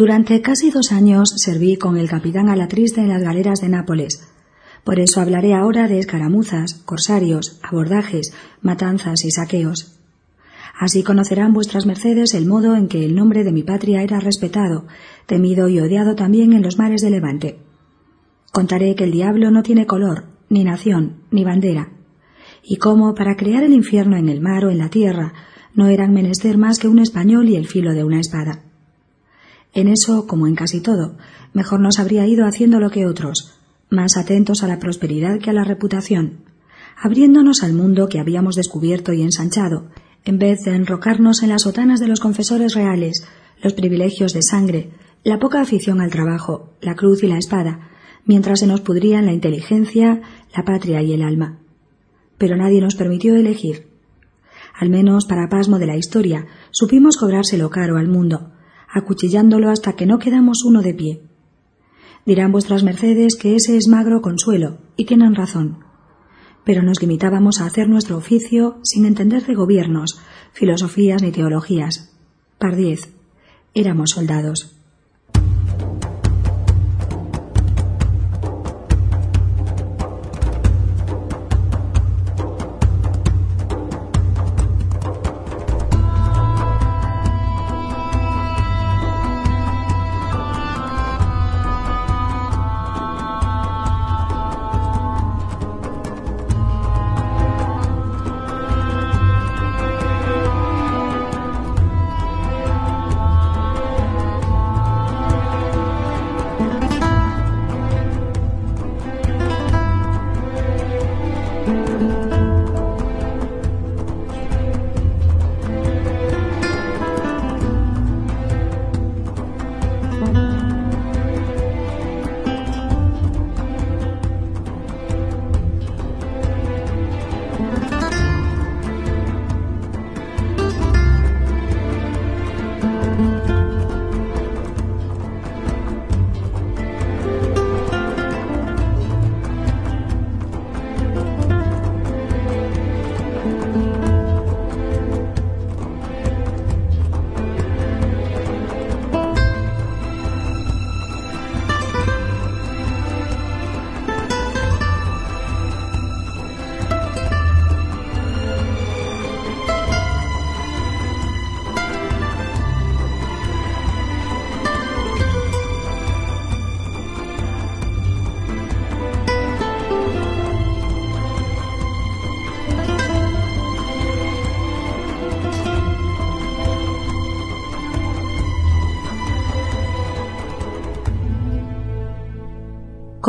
Durante casi dos años serví con el capitán Alatriste en las galeras de Nápoles. Por eso hablaré ahora de escaramuzas, corsarios, abordajes, matanzas y saqueos. Así conocerán vuestras mercedes el modo en que el nombre de mi patria era respetado, temido y odiado también en los mares de Levante. Contaré que el diablo no tiene color, ni nación, ni bandera, y cómo, para crear el infierno en el mar o en la tierra, no eran menester más que un español y el filo de una espada. En eso, como en casi todo, mejor nos habría ido haciendo lo que otros, más atentos a la prosperidad que a la reputación, abriéndonos al mundo que habíamos descubierto y ensanchado, en vez de enrocarnos en las sotanas de los confesores reales, los privilegios de sangre, la poca afición al trabajo, la cruz y la espada, mientras se nos pudrían la inteligencia, la patria y el alma. Pero nadie nos permitió elegir. Al menos para pasmo de la historia, supimos cobrárselo caro al mundo, acuchillándolo hasta que no quedamos uno de pie. Dirán vuestras mercedes que ese es magro consuelo, y tienen razón. Pero nos limitábamos a hacer nuestro oficio sin entender de gobiernos, filosofías ni teologías. Pardiez. Éramos soldados.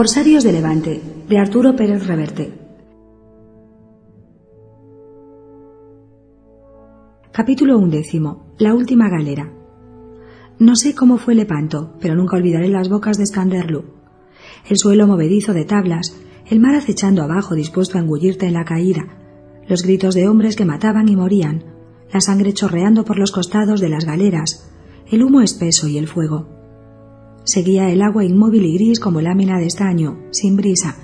Corsarios de Levante, de Arturo Pérez Reverte. Capítulo undécimo. La última galera. No sé cómo fue Lepanto, pero nunca olvidaré las bocas de Scanderloo. El suelo movedizo de tablas, el mar acechando abajo dispuesto a engullirte en la caída, los gritos de hombres que mataban y morían, la sangre chorreando por los costados de las galeras, el humo espeso y el fuego. Seguía el agua inmóvil y gris como lámina de estaño, sin brisa,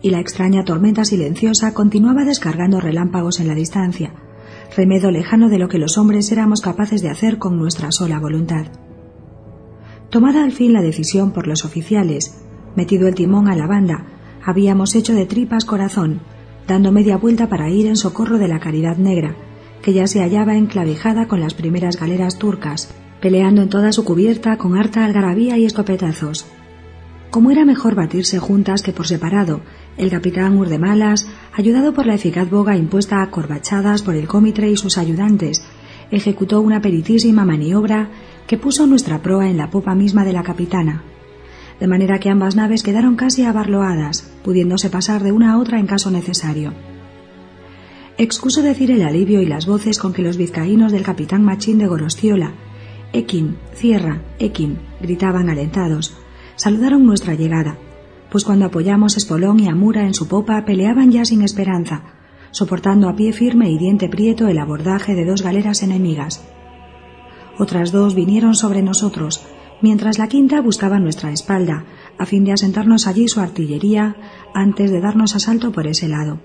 y la extraña tormenta silenciosa continuaba descargando relámpagos en la distancia, remedo lejano de lo que los hombres éramos capaces de hacer con nuestra sola voluntad. Tomada al fin la decisión por los oficiales, metido el timón a la banda, habíamos hecho de tripas corazón, dando media vuelta para ir en socorro de la Caridad Negra, que ya se hallaba enclavijada con las primeras galeras turcas, peleando en toda su cubierta con harta algarabía y escopetazos. Como era mejor batirse juntas que por separado, el capitán Urdemalas, ayudado por la eficaz boga impuesta a corbachadas por el cómitre y sus ayudantes, ejecutó una peritísima maniobra que puso nuestra proa en la popa misma de la capitana, de manera que ambas naves quedaron casi abarloadas, pudiéndose pasar de una a otra en caso necesario. Excuso decir el alivio y las voces con que los vizcaínos del capitán Machín de Gorostiola Ekin, cierra, Ekin, gritaban alentados. Saludaron nuestra llegada, pues cuando apoyamos Espolón y Amura en su popa peleaban ya sin esperanza, soportando a pie firme y diente prieto el abordaje de dos galeras enemigas. Otras dos vinieron sobre nosotros, mientras la quinta buscaba nuestra espalda, a fin de asentarnos allí su artillería antes de darnos asalto por ese lado.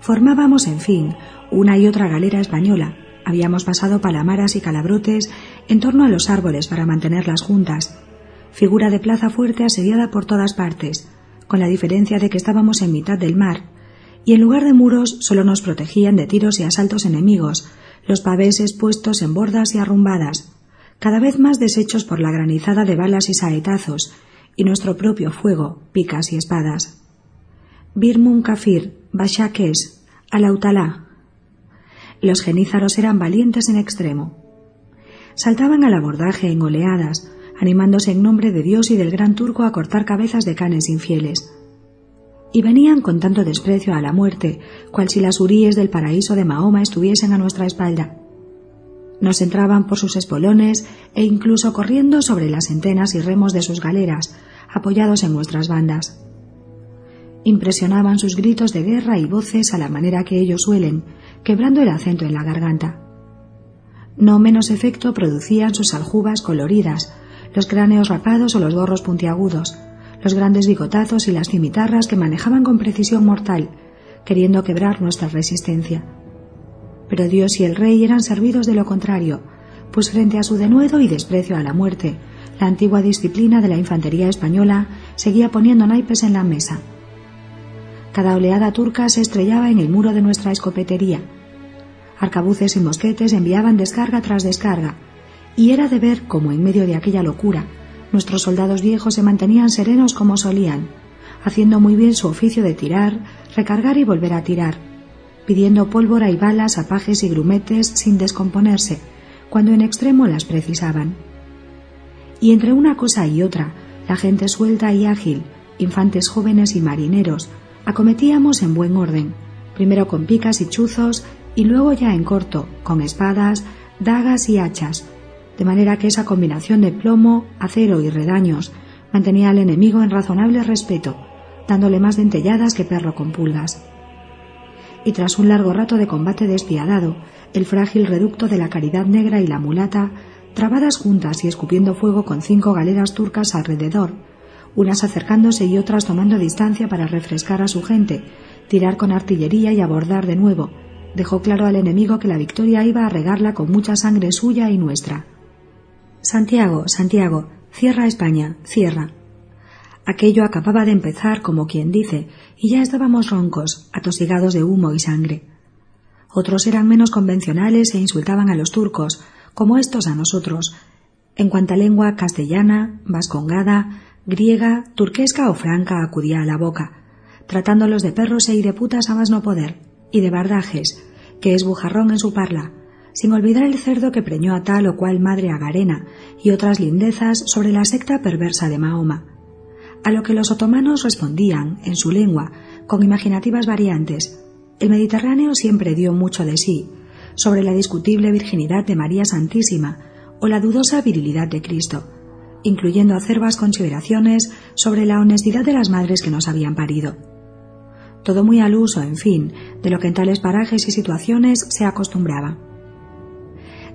Formábamos, en fin, una y otra galera española, Habíamos pasado palamaras y calabrotes en torno a los árboles para mantenerlas juntas, figura de plaza fuerte asediada por todas partes, con la diferencia de que estábamos en mitad del mar, y en lugar de muros solo nos protegían de tiros y asaltos enemigos, los pavés expuestos en bordas y arrumbadas, cada vez más deshechos por la granizada de balas y saetazos, y nuestro propio fuego, picas y espadas. Birmun Kafir, Bashaques, Alautalá. Los genízaros eran valientes en extremo. Saltaban al abordaje en oleadas, animándose en nombre de Dios y del gran turco a cortar cabezas de canes infieles. Y venían con tanto desprecio a la muerte, cual si las huríes del paraíso de Mahoma estuviesen a nuestra espalda. Nos entraban por sus espolones e incluso corriendo sobre las entenas y remos de sus galeras, apoyados en nuestras bandas. Impresionaban sus gritos de guerra y voces a la manera que ellos suelen, quebrando el acento en la garganta. No menos efecto producían sus aljubas coloridas, los cráneos rapados o los gorros puntiagudos, los grandes bigotazos y las cimitarras que manejaban con precisión mortal, queriendo quebrar nuestra resistencia. Pero Dios y el Rey eran servidos de lo contrario, pues frente a su denuedo y desprecio a la muerte, la antigua disciplina de la infantería española seguía poniendo naipes en la mesa. Cada oleada turca se estrellaba en el muro de nuestra escopetería. Arcabuces y mosquetes enviaban descarga tras descarga, y era de ver cómo en medio de aquella locura nuestros soldados viejos se mantenían serenos como solían, haciendo muy bien su oficio de tirar, recargar y volver a tirar, pidiendo pólvora y balas a pajes y grumetes sin descomponerse, cuando en extremo las precisaban. Y entre una cosa y otra, la gente suelta y ágil, infantes jóvenes y marineros, acometíamos en buen orden, primero con picas y chuzos y luego ya en corto, con espadas, dagas y hachas, de manera que esa combinación de plomo, acero y redaños mantenía al enemigo en razonable respeto, dándole más dentelladas que perro con pulgas. Y tras un largo rato de combate despiadado, el frágil reducto de la Caridad Negra y la mulata, trabadas juntas y escupiendo fuego con cinco galeras turcas alrededor, unas acercándose y otras tomando distancia para refrescar a su gente, tirar con artillería y abordar de nuevo, dejó claro al enemigo que la victoria iba a regarla con mucha sangre suya y nuestra. Santiago, Santiago, cierra España, cierra. Aquello acababa de empezar, como quien dice, y ya estábamos roncos, atosigados de humo y sangre. Otros eran menos convencionales e insultaban a los turcos, como estos a nosotros, en cuanta lengua castellana, vascongada, griega, turquesca o franca acudía a la boca, tratándolos de perros e putas a más no poder, y de bardajes, que es bujarrón en su parla, sin olvidar el cerdo que preñó a tal o cual madre agarena y otras lindezas sobre la secta perversa de Mahoma. A lo que los otomanos respondían, en su lengua, con imaginativas variantes. El Mediterráneo siempre dio mucho de sí, sobre la discutible virginidad de María Santísima o la dudosa virilidad de Cristo, incluyendo acervas consideraciones sobre la honestidad de las madres que nos habían parido. Todo muy al uso, en fin, de lo que en tales parajes y situaciones se acostumbraba.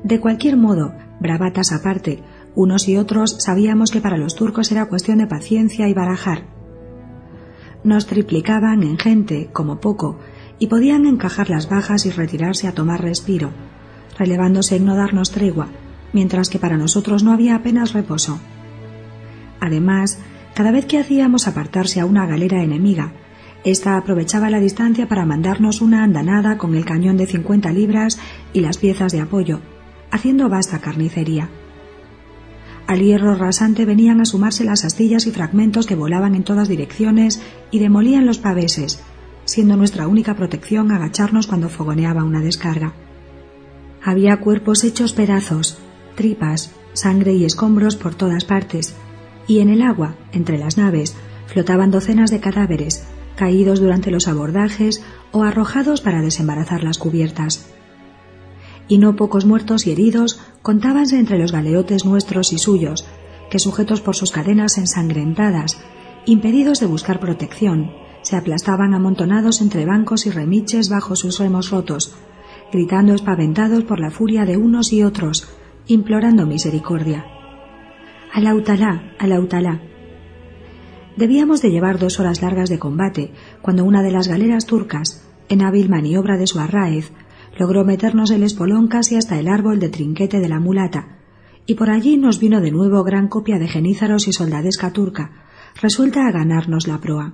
De cualquier modo, bravatas aparte, unos y otros sabíamos que para los turcos era cuestión de paciencia y barajar. Nos triplicaban en gente, como poco, y podían encajar las bajas y retirarse a tomar respiro, relevándose en no darnos tregua, mientras que para nosotros no había apenas reposo. Además, cada vez que hacíamos apartarse a una galera enemiga, ésta aprovechaba la distancia para mandarnos una andanada con el cañón de 50 libras y las piezas de apoyo, haciendo vasta carnicería. Al hierro rasante venían a sumarse las astillas y fragmentos que volaban en todas direcciones y demolían los paveses, siendo nuestra única protección agacharnos cuando fogoneaba una descarga. Había cuerpos hechos pedazos, tripas, sangre y escombros por todas partes, y en el agua, entre las naves, flotaban docenas de cadáveres, caídos durante los abordajes o arrojados para desembarazar las cubiertas y no pocos muertos y heridos contábanse entre los galeotes nuestros y suyos, que sujetos por sus cadenas ensangrentadas, impedidos de buscar protección, se aplastaban amontonados entre bancos y remiches bajo sus remos rotos, gritando espaventados por la furia de unos y otros, implorando misericordia. Alautalá, alautalá. Debíamos de llevar dos horas largas de combate cuando una de las galeras turcas, en hábil maniobra de su arráez, logró meternos el espolón casi hasta el árbol de trinquete de la mulata, y por allí nos vino de nuevo gran copia de genízaros y soldadesca turca, resuelta a ganarnos la proa.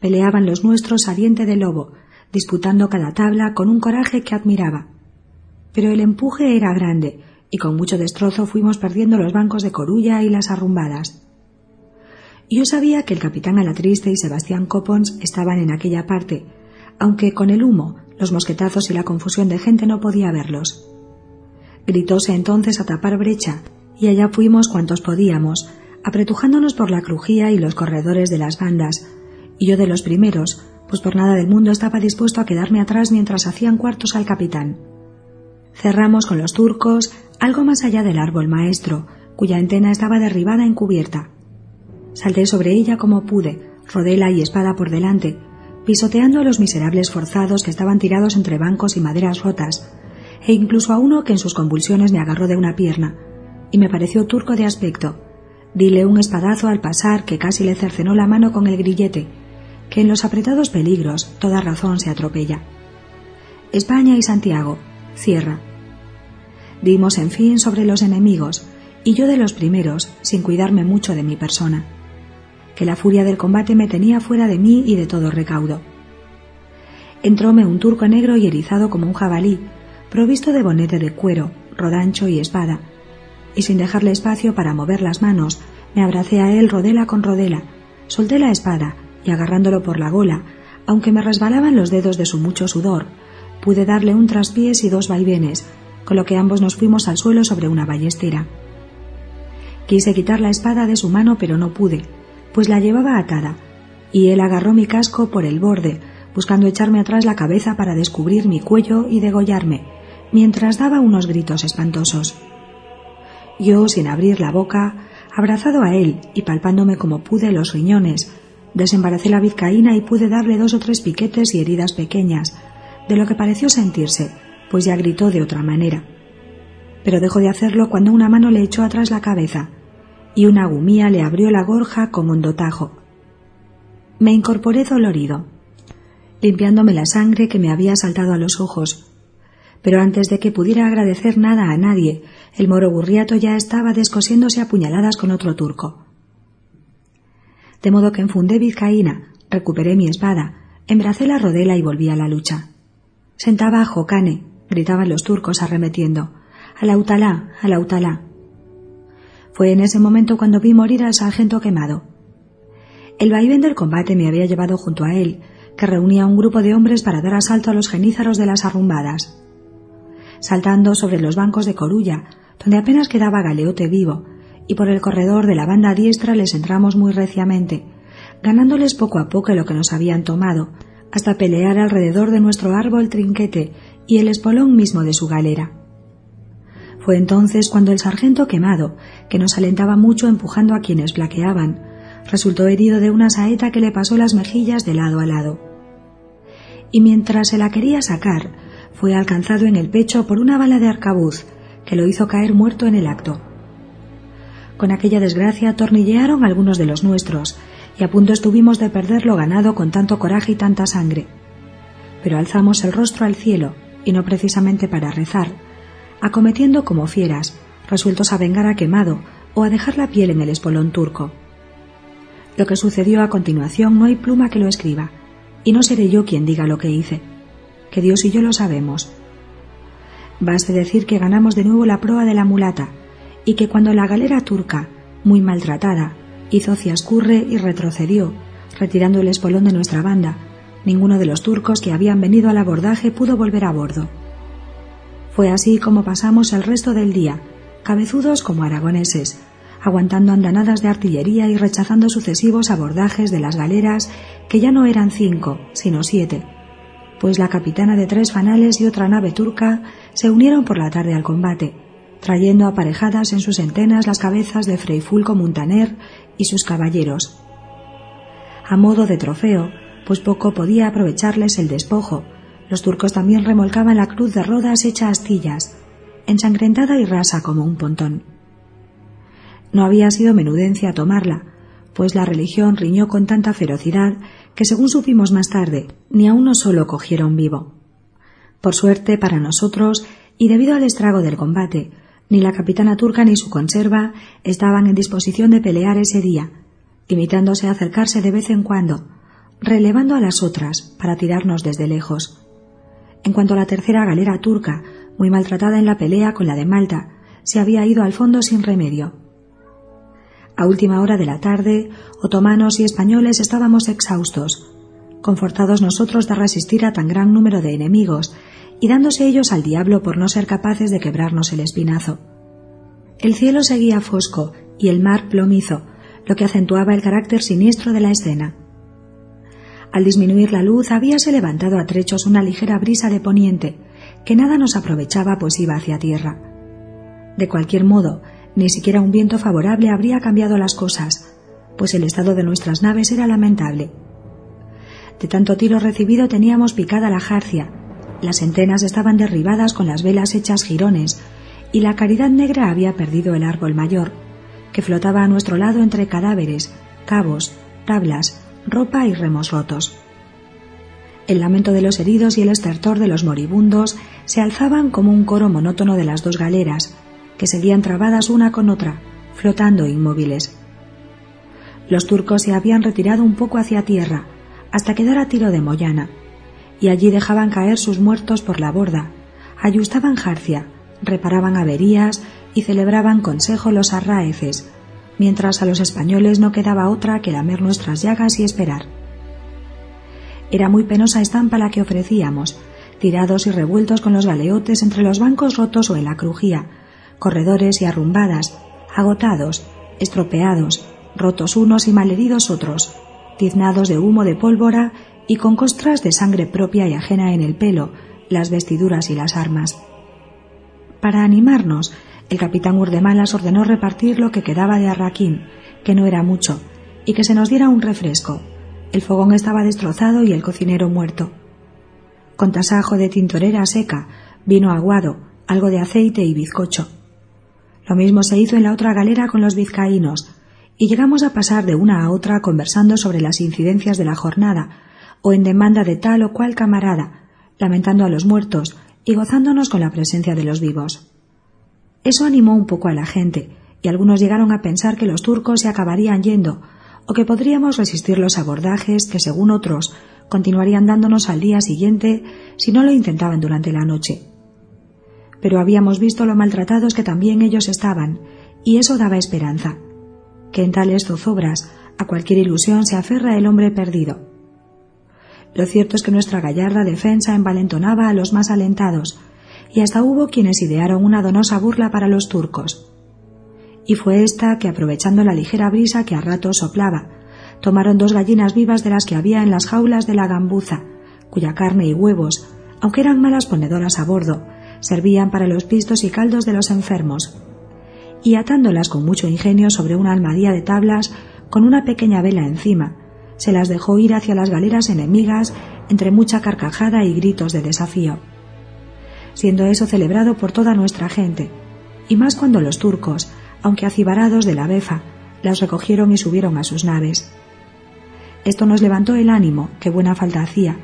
Peleaban los nuestros a diente de lobo, disputando cada tabla con un coraje que admiraba. Pero el empuje era grande, y con mucho destrozo fuimos perdiendo los bancos de Corulla y las arrumbadas. Yo sabía que el capitán Alatriste y Sebastián Copons estaban en aquella parte, aunque con el humo, los mosquetazos y la confusión de gente no podía verlos. Gritóse entonces a tapar brecha, y allá fuimos cuantos podíamos, apretujándonos por la crujía y los corredores de las bandas, y yo de los primeros, pues por nada del mundo estaba dispuesto a quedarme atrás mientras hacían cuartos al capitán. Cerramos con los turcos algo más allá del árbol maestro, cuya antena estaba derribada en cubierta. Salté sobre ella como pude, rodela y espada por delante, pisoteando a los miserables forzados que estaban tirados entre bancos y maderas rotas, e incluso a uno que en sus convulsiones me agarró de una pierna, y me pareció turco de aspecto. Dile un espadazo al pasar que casi le cercenó la mano con el grillete, que en los apretados peligros toda razón se atropella. España y Santiago, cierra. Dimos en fin sobre los enemigos, y yo de los primeros, sin cuidarme mucho de mi persona que la furia del combate me tenía fuera de mí y de todo recaudo. Entróme un turco negro y erizado como un jabalí, provisto de bonete de cuero, rodancho y espada, y sin dejarle espacio para mover las manos, me abracé a él rodela con rodela, solté la espada y agarrándolo por la gola, aunque me resbalaban los dedos de su mucho sudor, pude darle un traspiés y dos vaivenes, con lo que ambos nos fuimos al suelo sobre una ballestera. Quise quitar la espada de su mano, pero no pude, pues la llevaba atada, y él agarró mi casco por el borde, buscando echarme atrás la cabeza para descubrir mi cuello y degollarme, mientras daba unos gritos espantosos. Yo, sin abrir la boca, abrazado a él y palpándome como pude los riñones, desembaracé la vizcaína y pude darle dos o tres piquetes y heridas pequeñas, de lo que pareció sentirse, pues ya gritó de otra manera. Pero dejó de hacerlo cuando una mano le echó atrás la cabeza, y una gumía le abrió la gorja con hondo tajo. Me incorporé dolorido, limpiándome la sangre que me había saltado a los ojos. Pero antes de que pudiera agradecer nada a nadie, el moro burriato ya estaba descosiéndose a puñaladas con otro turco. De modo que enfundé vizcaína, recuperé mi espada, embracé la rodela y volví a la lucha. Senta abajo, cane, gritaban los turcos arremetiendo. Al autalá, al autalá. Fue en ese momento cuando vi morir al sargento quemado. El vaivén del combate me había llevado junto a él, que reunía un grupo de hombres para dar asalto a los genízaros de las arrumbadas. Saltando sobre los bancos de Corulla, donde apenas quedaba Galeote vivo, y por el corredor de la banda diestra les entramos muy reciamente, ganándoles poco a poco lo que nos habían tomado, hasta pelear alrededor de nuestro árbol trinquete y el espolón mismo de su galera. Fue entonces cuando el sargento quemado, que nos alentaba mucho empujando a quienes flaqueaban, resultó herido de una saeta que le pasó las mejillas de lado a lado. Y mientras se la quería sacar, fue alcanzado en el pecho por una bala de arcabuz, que lo hizo caer muerto en el acto. Con aquella desgracia tornillearon algunos de los nuestros, y a punto estuvimos de perder lo ganado con tanto coraje y tanta sangre. Pero alzamos el rostro al cielo, y no precisamente para rezar, acometiendo como fieras, resueltos a vengar a quemado o a dejar la piel en el espolón turco. Lo que sucedió a continuación no hay pluma que lo escriba, y no seré yo quien diga lo que hice, que Dios y yo lo sabemos. Baste decir que ganamos de nuevo la proa de la mulata, y que cuando la galera turca, muy maltratada, hizo ciascurre y retrocedió, retirando el espolón de nuestra banda, ninguno de los turcos que habían venido al abordaje pudo volver a bordo. Fue así como pasamos el resto del día, cabezudos como aragoneses, aguantando andanadas de artillería y rechazando sucesivos abordajes de las galeras que ya no eran cinco, sino siete, pues la capitana de tres fanales y otra nave turca se unieron por la tarde al combate, trayendo aparejadas en sus entenas las cabezas de Freifulco Muntaner y sus caballeros. A modo de trofeo, pues poco podía aprovecharles el despojo, los turcos también remolcaban la cruz de rodas hecha astillas, ensangrentada y rasa como un pontón. No había sido menudencia tomarla, pues la religión riñó con tanta ferocidad que, según supimos más tarde, ni a uno solo cogieron vivo. Por suerte para nosotros, y debido al estrago del combate, Ni la capitana turca ni su conserva estaban en disposición de pelear ese día, limitándose a acercarse de vez en cuando, relevando a las otras para tirarnos desde lejos. En cuanto a la tercera galera turca, muy maltratada en la pelea con la de Malta, se había ido al fondo sin remedio. A última hora de la tarde, otomanos y españoles estábamos exhaustos, confortados nosotros de resistir a tan gran número de enemigos y dándose ellos al diablo por no ser capaces de quebrarnos el espinazo. El cielo seguía fosco y el mar plomizo, lo que acentuaba el carácter siniestro de la escena. Al disminuir la luz habíase levantado a trechos una ligera brisa de poniente, que nada nos aprovechaba pues iba hacia tierra. De cualquier modo, ni siquiera un viento favorable habría cambiado las cosas, pues el estado de nuestras naves era lamentable. De tanto tiro recibido teníamos picada la jarcia, las entenas estaban derribadas con las velas hechas jirones, y la caridad negra había perdido el árbol mayor, que flotaba a nuestro lado entre cadáveres, cabos, tablas, ropa y remos rotos. El lamento de los heridos y el estertor de los moribundos se alzaban como un coro monótono de las dos galeras, que seguían trabadas una con otra, flotando inmóviles. Los turcos se habían retirado un poco hacia tierra, hasta quedar a tiro de Moyana, y allí dejaban caer sus muertos por la borda, ayustaban jarcia, reparaban averías y celebraban consejo los arraeces, mientras a los españoles no quedaba otra que lamer nuestras llagas y esperar. Era muy penosa estampa la que ofrecíamos, tirados y revueltos con los galeotes entre los bancos rotos o en la crujía, corredores y arrumbadas, agotados, estropeados, rotos unos y malheridos otros, tiznados de humo de pólvora y con costras de sangre propia y ajena en el pelo, las vestiduras y las armas. Para animarnos, el capitán Urdemalas ordenó repartir lo que quedaba de arraquín, que no era mucho, y que se nos diera un refresco. El fogón estaba destrozado y el cocinero muerto. Con tasajo de tintorera seca, vino aguado, algo de aceite y bizcocho. Lo mismo se hizo en la otra galera con los vizcaínos, y llegamos a pasar de una a otra conversando sobre las incidencias de la jornada, o en demanda de tal o cual camarada, lamentando a los muertos y gozándonos con la presencia de los vivos. Eso animó un poco a la gente, y algunos llegaron a pensar que los turcos se acabarían yendo, o que podríamos resistir los abordajes que, según otros, continuarían dándonos al día siguiente si no lo intentaban durante la noche. Pero habíamos visto lo maltratados que también ellos estaban, y eso daba esperanza, que en tales zozobras a cualquier ilusión se aferra el hombre perdido. Lo cierto es que nuestra gallarda defensa envalentonaba a los más alentados, y hasta hubo quienes idearon una donosa burla para los turcos. Y fue esta que, aprovechando la ligera brisa que a ratos soplaba, tomaron dos gallinas vivas de las que había en las jaulas de la gambuza, cuya carne y huevos, aunque eran malas ponedoras a bordo, servían para los pistos y caldos de los enfermos. Y atándolas con mucho ingenio sobre una almadía de tablas, con una pequeña vela encima, se las dejó ir hacia las galeras enemigas entre mucha carcajada y gritos de desafío siendo eso celebrado por toda nuestra gente, y más cuando los turcos, aunque acibarados de la befa, las recogieron y subieron a sus naves. Esto nos levantó el ánimo, que buena falta hacía,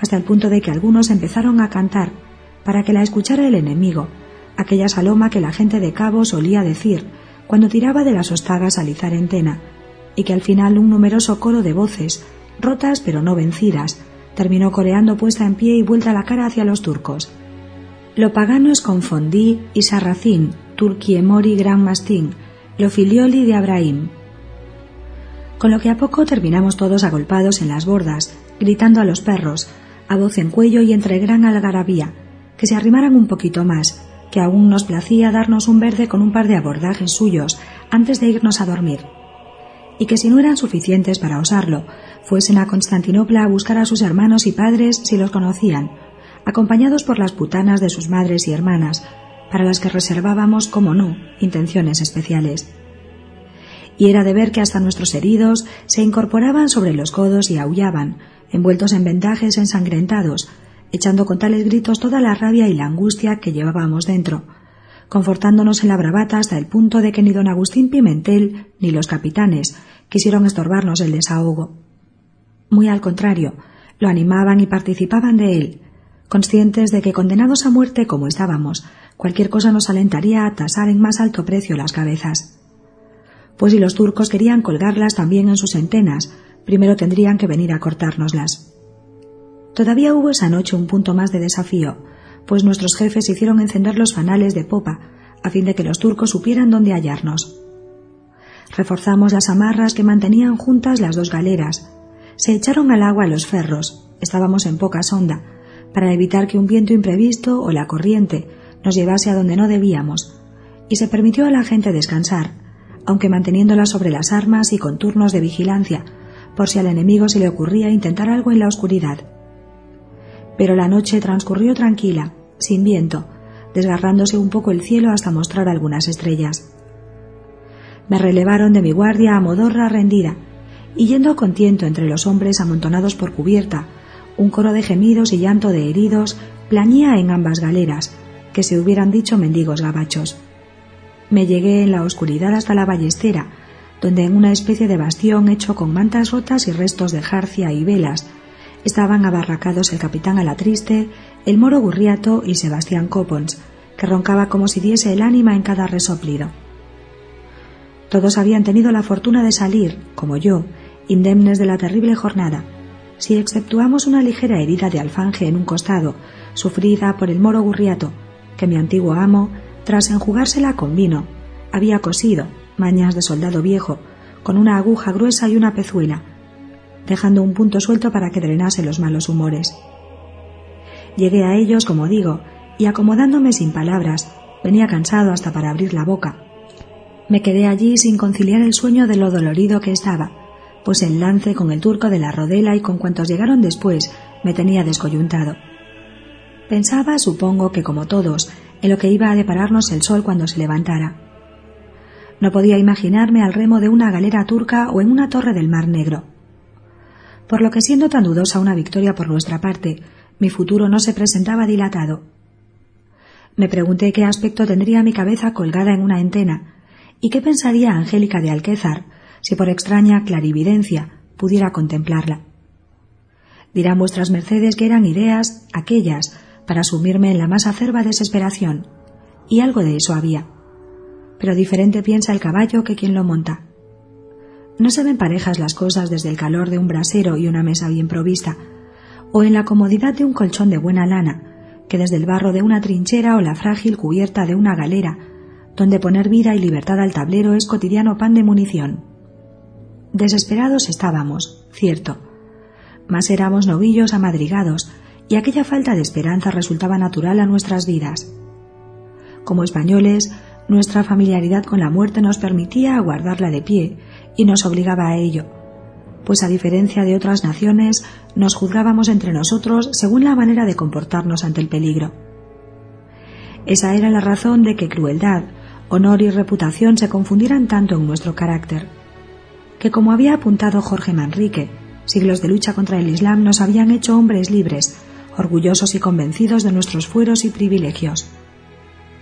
hasta el punto de que algunos empezaron a cantar, para que la escuchara el enemigo, aquella saloma que la gente de cabo solía decir cuando tiraba de las ostagas al izar entena, y que al final un numeroso coro de voces, rotas pero no vencidas, terminó coreando puesta en pie y vuelta la cara hacia los turcos. Lo pagano es confondí y sarracín, turquiemori gran mastín, lo filioli de Abraham. Con lo que a poco terminamos todos agolpados en las bordas, gritando a los perros, a voz en cuello y entre gran algarabía, que se arrimaran un poquito más, que aún nos placía darnos un verde con un par de abordajes suyos antes de irnos a dormir. Y que si no eran suficientes para osarlo, fuesen a Constantinopla a buscar a sus hermanos y padres si los conocían, acompañados por las putanas de sus madres y hermanas, para las que reservábamos, como no, intenciones especiales. Y era de ver que hasta nuestros heridos se incorporaban sobre los codos y aullaban, envueltos en vendajes ensangrentados, echando con tales gritos toda la rabia y la angustia que llevábamos dentro, confortándonos en la bravata hasta el punto de que ni don Agustín Pimentel ni los capitanes quisieron estorbarnos el desahogo. Muy al contrario, lo animaban y participaban de él, conscientes de que condenados a muerte como estábamos, cualquier cosa nos alentaría a tasar en más alto precio las cabezas. Pues si los turcos querían colgarlas también en sus entenas, primero tendrían que venir a cortárnoslas. Todavía hubo esa noche un punto más de desafío, pues nuestros jefes hicieron encender los fanales de popa, a fin de que los turcos supieran dónde hallarnos. Reforzamos las amarras que mantenían juntas las dos galeras. Se echaron al agua los ferros, estábamos en poca sonda, para evitar que un viento imprevisto o la corriente nos llevase a donde no debíamos, y se permitió a la gente descansar, aunque manteniéndola sobre las armas y con turnos de vigilancia, por si al enemigo se le ocurría intentar algo en la oscuridad. Pero la noche transcurrió tranquila, sin viento, desgarrándose un poco el cielo hasta mostrar algunas estrellas. Me relevaron de mi guardia a modorra rendida, y yendo con tiento entre los hombres amontonados por cubierta, un coro de gemidos y llanto de heridos plañía en ambas galeras, que se hubieran dicho mendigos gabachos. Me llegué en la oscuridad hasta la ballestera, donde en una especie de bastión hecho con mantas rotas y restos de jarcia y velas estaban abarracados el capitán Alatriste, el moro Gurriato y Sebastián Copons, que roncaba como si diese el ánima en cada resoplido. Todos habían tenido la fortuna de salir, como yo, indemnes de la terrible jornada, si exceptuamos una ligera herida de alfanje en un costado, sufrida por el moro Gurriato, que mi antiguo amo, tras enjugársela con vino, había cosido, mañas de soldado viejo, con una aguja gruesa y una pezuela, dejando un punto suelto para que drenase los malos humores. Llegué a ellos, como digo, y acomodándome sin palabras, venía cansado hasta para abrir la boca. Me quedé allí sin conciliar el sueño de lo dolorido que estaba, pues el lance con el turco de la rodela y con cuantos llegaron después me tenía descoyuntado. Pensaba, supongo que como todos, en lo que iba a depararnos el sol cuando se levantara. No podía imaginarme al remo de una galera turca o en una torre del Mar Negro. Por lo que siendo tan dudosa una victoria por nuestra parte, mi futuro no se presentaba dilatado. Me pregunté qué aspecto tendría mi cabeza colgada en una entena, y qué pensaría Angélica de Alquézar si por extraña clarividencia pudiera contemplarla. Dirán vuestras mercedes que eran ideas aquellas para sumirme en la más acerba desesperación, y algo de eso había pero diferente piensa el caballo que quien lo monta. No se ven parejas las cosas desde el calor de un brasero y una mesa bien provista, o en la comodidad de un colchón de buena lana, que desde el barro de una trinchera o la frágil cubierta de una galera, donde poner vida y libertad al tablero es cotidiano pan de munición. Desesperados estábamos, cierto, mas éramos novillos amadrigados, y aquella falta de esperanza resultaba natural a nuestras vidas. Como españoles, nuestra familiaridad con la muerte nos permitía aguardarla de pie y nos obligaba a ello, pues a diferencia de otras naciones, nos juzgábamos entre nosotros según la manera de comportarnos ante el peligro. Esa era la razón de que crueldad, honor y reputación se confundieran tanto en nuestro carácter, que como había apuntado Jorge Manrique, siglos de lucha contra el Islam nos habían hecho hombres libres, orgullosos y convencidos de nuestros fueros y privilegios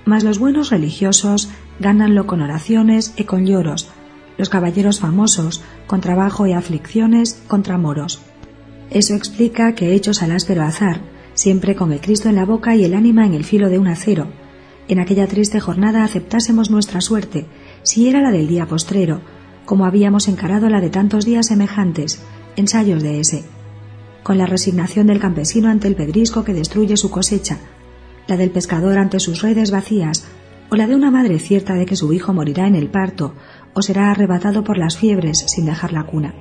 mas los buenos religiosos gánanlo con oraciones y con lloros, los caballeros famosos con trabajo y aflicciones contra moros. Eso explica que hechos al áspero azar, siempre con el Cristo en la boca y el ánima en el filo de un acero, en aquella triste jornada aceptásemos nuestra suerte, si era la del día postrero, como habíamos encarado la de tantos días semejantes, ensayos de ese, con la resignación del campesino ante el pedrisco que destruye su cosecha, la del pescador ante sus redes vacías, o la de una madre cierta de que su hijo morirá en el parto o será arrebatado por las fiebres sin dejar la cuna.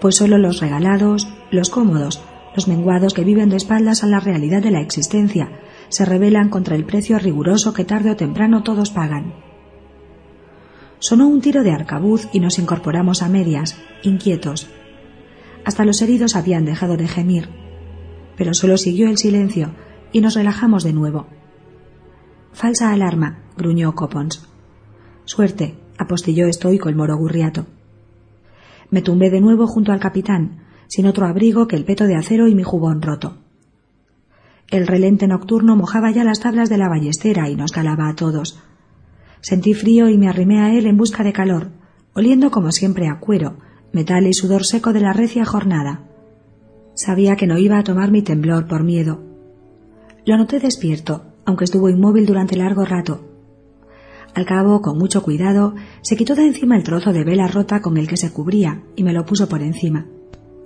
Pues solo los regalados, los cómodos, los menguados que viven de espaldas a la realidad de la existencia, se rebelan contra el precio riguroso que tarde o temprano todos pagan. Sonó un tiro de arcabuz y nos incorporamos a medias, inquietos. Hasta los heridos habían dejado de gemir, pero solo siguió el silencio y nos relajamos de nuevo. Falsa alarma, gruñó Copons. Suerte, apostilló estoico el moro Gurriato. Me tumbé de nuevo junto al capitán, sin otro abrigo que el peto de acero y mi jubón roto. El relente nocturno mojaba ya las tablas de la ballestera y nos calaba a todos. Sentí frío y me arrimé a él en busca de calor, oliendo como siempre a cuero, metal y sudor seco de la recia jornada. Sabía que no iba a tomar mi temblor por miedo. Lo noté despierto, aunque estuvo inmóvil durante largo rato. Al cabo, con mucho cuidado, se quitó de encima el trozo de vela rota con el que se cubría y me lo puso por encima.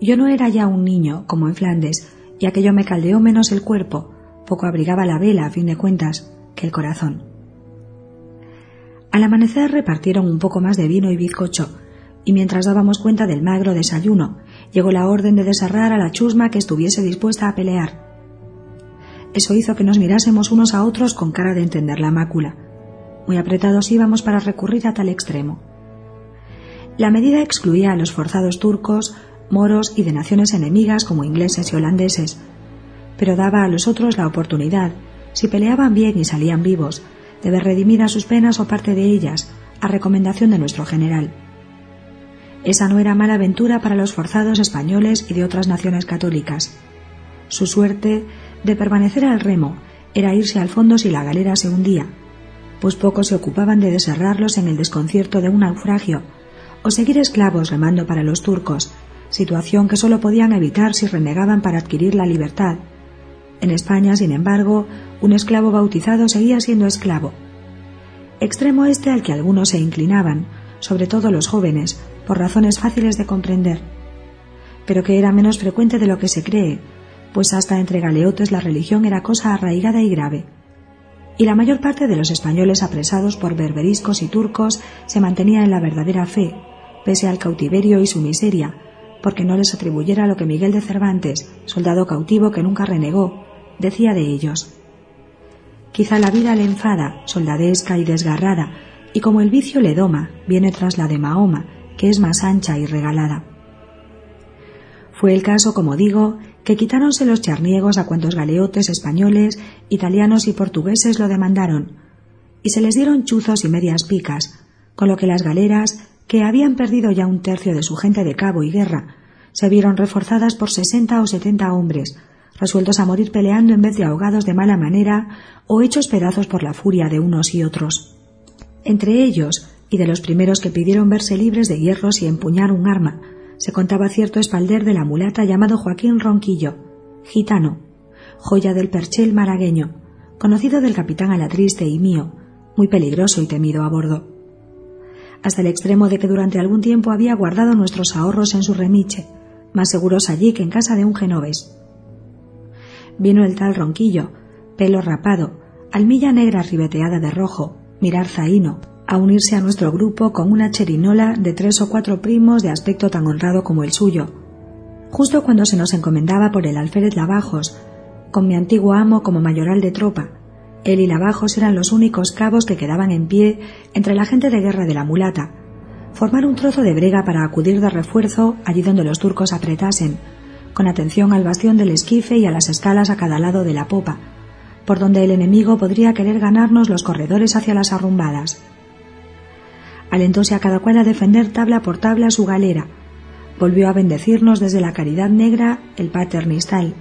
Yo no era ya un niño, como en Flandes, y aquello me caldeó menos el cuerpo, poco abrigaba la vela, a fin de cuentas, que el corazón. Al amanecer repartieron un poco más de vino y bizcocho, y mientras dábamos cuenta del magro desayuno, llegó la orden de desarrar a la chusma que estuviese dispuesta a pelear. Eso hizo que nos mirásemos unos a otros con cara de entender la mácula. Muy apretados íbamos para recurrir a tal extremo. La medida excluía a los forzados turcos, moros y de naciones enemigas como ingleses y holandeses, pero daba a los otros la oportunidad, si peleaban bien y salían vivos, de ver redimidas sus penas o parte de ellas, a recomendación de nuestro general. Esa no era mala aventura para los forzados españoles y de otras naciones católicas. Su suerte de permanecer al remo era irse al fondo si la galera se hundía, pues pocos se ocupaban de deserrarlos en el desconcierto de un naufragio, o seguir esclavos remando para los turcos, situación que sólo podían evitar si renegaban para adquirir la libertad. En España, sin embargo, un esclavo bautizado seguía siendo esclavo. Extremo este al que algunos se inclinaban, sobre todo los jóvenes, por razones fáciles de comprender, pero que era menos frecuente de lo que se cree, pues hasta entre galeotes la religión era cosa arraigada y grave y la mayor parte de los españoles apresados por berberiscos y turcos se mantenía en la verdadera fe, pese al cautiverio y su miseria, porque no les atribuyera lo que Miguel de Cervantes, soldado cautivo que nunca renegó, decía de ellos. Quizá la vida le enfada, soldadesca y desgarrada, y como el vicio le doma, viene tras la de Mahoma, que es más ancha y regalada. Fue el caso, como digo, que quitáronse los charniegos a cuantos galeotes españoles, italianos y portugueses lo demandaron, y se les dieron chuzos y medias picas, con lo que las galeras, que habían perdido ya un tercio de su gente de cabo y guerra, se vieron reforzadas por sesenta o setenta hombres, resueltos a morir peleando en vez de ahogados de mala manera o hechos pedazos por la furia de unos y otros. Entre ellos, y de los primeros que pidieron verse libres de hierros y empuñar un arma, se contaba cierto espalder de la mulata llamado Joaquín Ronquillo, gitano, joya del perchel malagueño, conocido del capitán Alatriste y mío, muy peligroso y temido a bordo. Hasta el extremo de que durante algún tiempo había guardado nuestros ahorros en su remiche, más seguros allí que en casa de un genovés. Vino el tal Ronquillo, pelo rapado, almilla negra ribeteada de rojo, mirar zaino, a unirse a nuestro grupo con una cherinola de tres o cuatro primos de aspecto tan honrado como el suyo. Justo cuando se nos encomendaba por el alférez Lavajos, con mi antiguo amo como mayoral de tropa, él y Lavajos eran los únicos cabos que quedaban en pie entre la gente de guerra de la mulata. Formar un trozo de brega para acudir de refuerzo allí donde los turcos apretasen, con atención al bastión del esquife y a las escalas a cada lado de la popa, por donde el enemigo podría querer ganarnos los corredores hacia las arrumbadas. Alentóse a cada cual a defender tabla por tabla su galera. Volvió a bendecirnos desde la caridad negra el paternistal.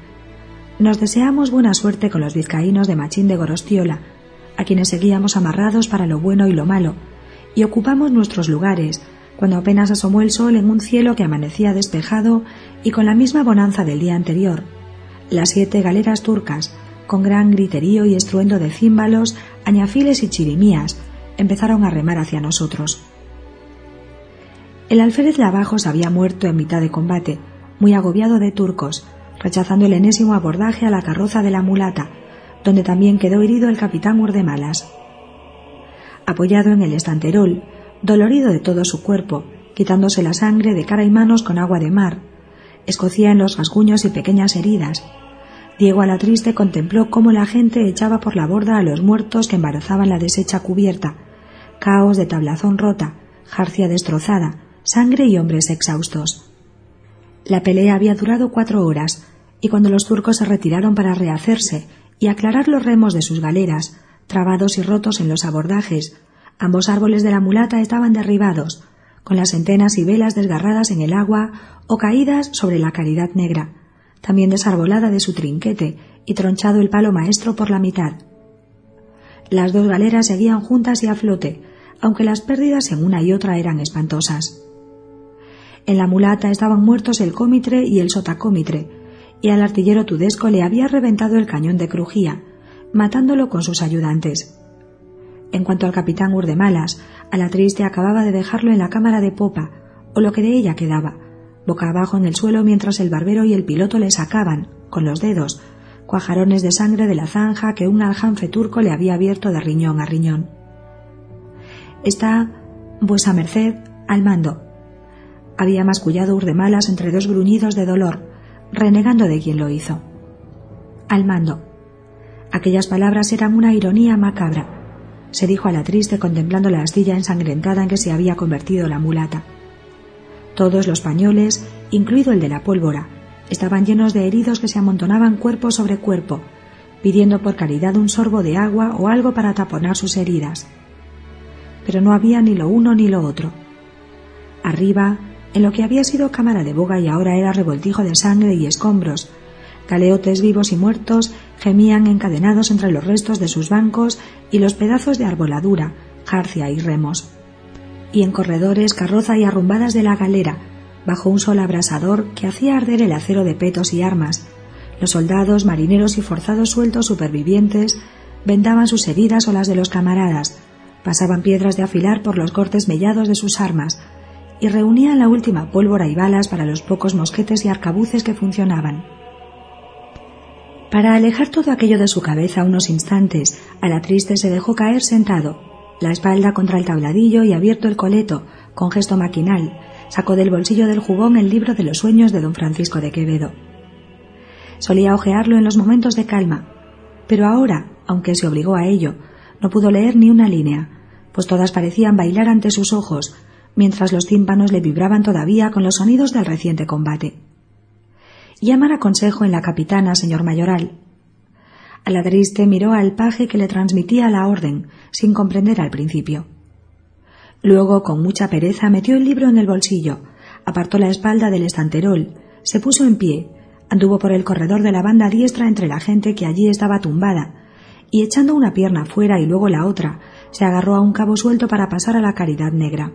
Nos deseamos buena suerte con los vizcaínos de Machín de Gorostiola, a quienes seguíamos amarrados para lo bueno y lo malo, y ocupamos nuestros lugares, cuando apenas asomó el sol en un cielo que amanecía despejado y con la misma bonanza del día anterior. Las siete galeras turcas, con gran griterío y estruendo de címbalos, añafiles y chirimías, empezaron a remar hacia nosotros. El alférez Lavajos había muerto en mitad de combate, muy agobiado de turcos, rechazando el enésimo abordaje a la carroza de la mulata, donde también quedó herido el capitán Urdemalas. Apoyado en el estanterol, dolorido de todo su cuerpo, quitándose la sangre de cara y manos con agua de mar, escocía en los rasguños y pequeñas heridas, Diego a la triste contempló cómo la gente echaba por la borda a los muertos que embarazaban la deshecha cubierta, caos de tablazón rota, jarcia destrozada, sangre y hombres exhaustos. La pelea había durado cuatro horas, y cuando los turcos se retiraron para rehacerse y aclarar los remos de sus galeras, trabados y rotos en los abordajes, ambos árboles de la mulata estaban derribados, con las entenas y velas desgarradas en el agua o caídas sobre la caridad negra, también desarbolada de su trinquete y tronchado el palo maestro por la mitad. Las dos galeras seguían juntas y a flote, aunque las pérdidas en una y otra eran espantosas. En la mulata estaban muertos el cómitre y el sotacómitre, y al artillero tudesco le había reventado el cañón de crujía, matándolo con sus ayudantes. En cuanto al capitán Urdemalas, a la triste acababa de dejarlo en la cámara de popa, o lo que de ella quedaba, boca abajo en el suelo mientras el barbero y el piloto le sacaban, con los dedos, cuajarones de sangre de la zanja que un aljanfe turco le había abierto de riñón a riñón. Está, vuesa merced, al mando. Había mascullado Urdemalas entre dos gruñidos de dolor, renegando de quien lo hizo. Al mando. Aquellas palabras eran una ironía macabra, se dijo a la triste contemplando la astilla ensangrentada en que se había convertido la mulata. Todos los pañoles, incluido el de la pólvora, estaban llenos de heridos que se amontonaban cuerpo sobre cuerpo, pidiendo por caridad un sorbo de agua o algo para taponar sus heridas. Pero no había ni lo uno ni lo otro. Arriba, en lo que había sido cámara de boga y ahora era revoltijo de sangre y escombros, galeotes vivos y muertos gemían encadenados entre los restos de sus bancos y los pedazos de arboladura, jarcia y remos. Y en corredores, carroza y arrumbadas de la galera, bajo un sol abrasador que hacía arder el acero de petos y armas. Los soldados, marineros y forzados sueltos supervivientes vendaban sus heridas o las de los camaradas, pasaban piedras de afilar por los cortes mellados de sus armas y reunían la última pólvora y balas para los pocos mosquetes y arcabuces que funcionaban. Para alejar todo aquello de su cabeza unos instantes, a la triste se dejó caer sentado, la espalda contra el tabladillo y abierto el coleto, con gesto maquinal, sacó del bolsillo del jubón el libro de los sueños de don Francisco de Quevedo. Solía hojearlo en los momentos de calma, pero ahora, aunque se obligó a ello, no pudo leer ni una línea, pues todas parecían bailar ante sus ojos, mientras los tímpanos le vibraban todavía con los sonidos del reciente combate. Llamar consejo en la capitana, señor mayoral. A la triste miró al paje que le transmitía la orden, sin comprender al principio. Luego, con mucha pereza, metió el libro en el bolsillo, apartó la espalda del estanterol, se puso en pie, anduvo por el corredor de la banda diestra entre la gente que allí estaba tumbada, y echando una pierna fuera y luego la otra, se agarró a un cabo suelto para pasar a la caridad negra.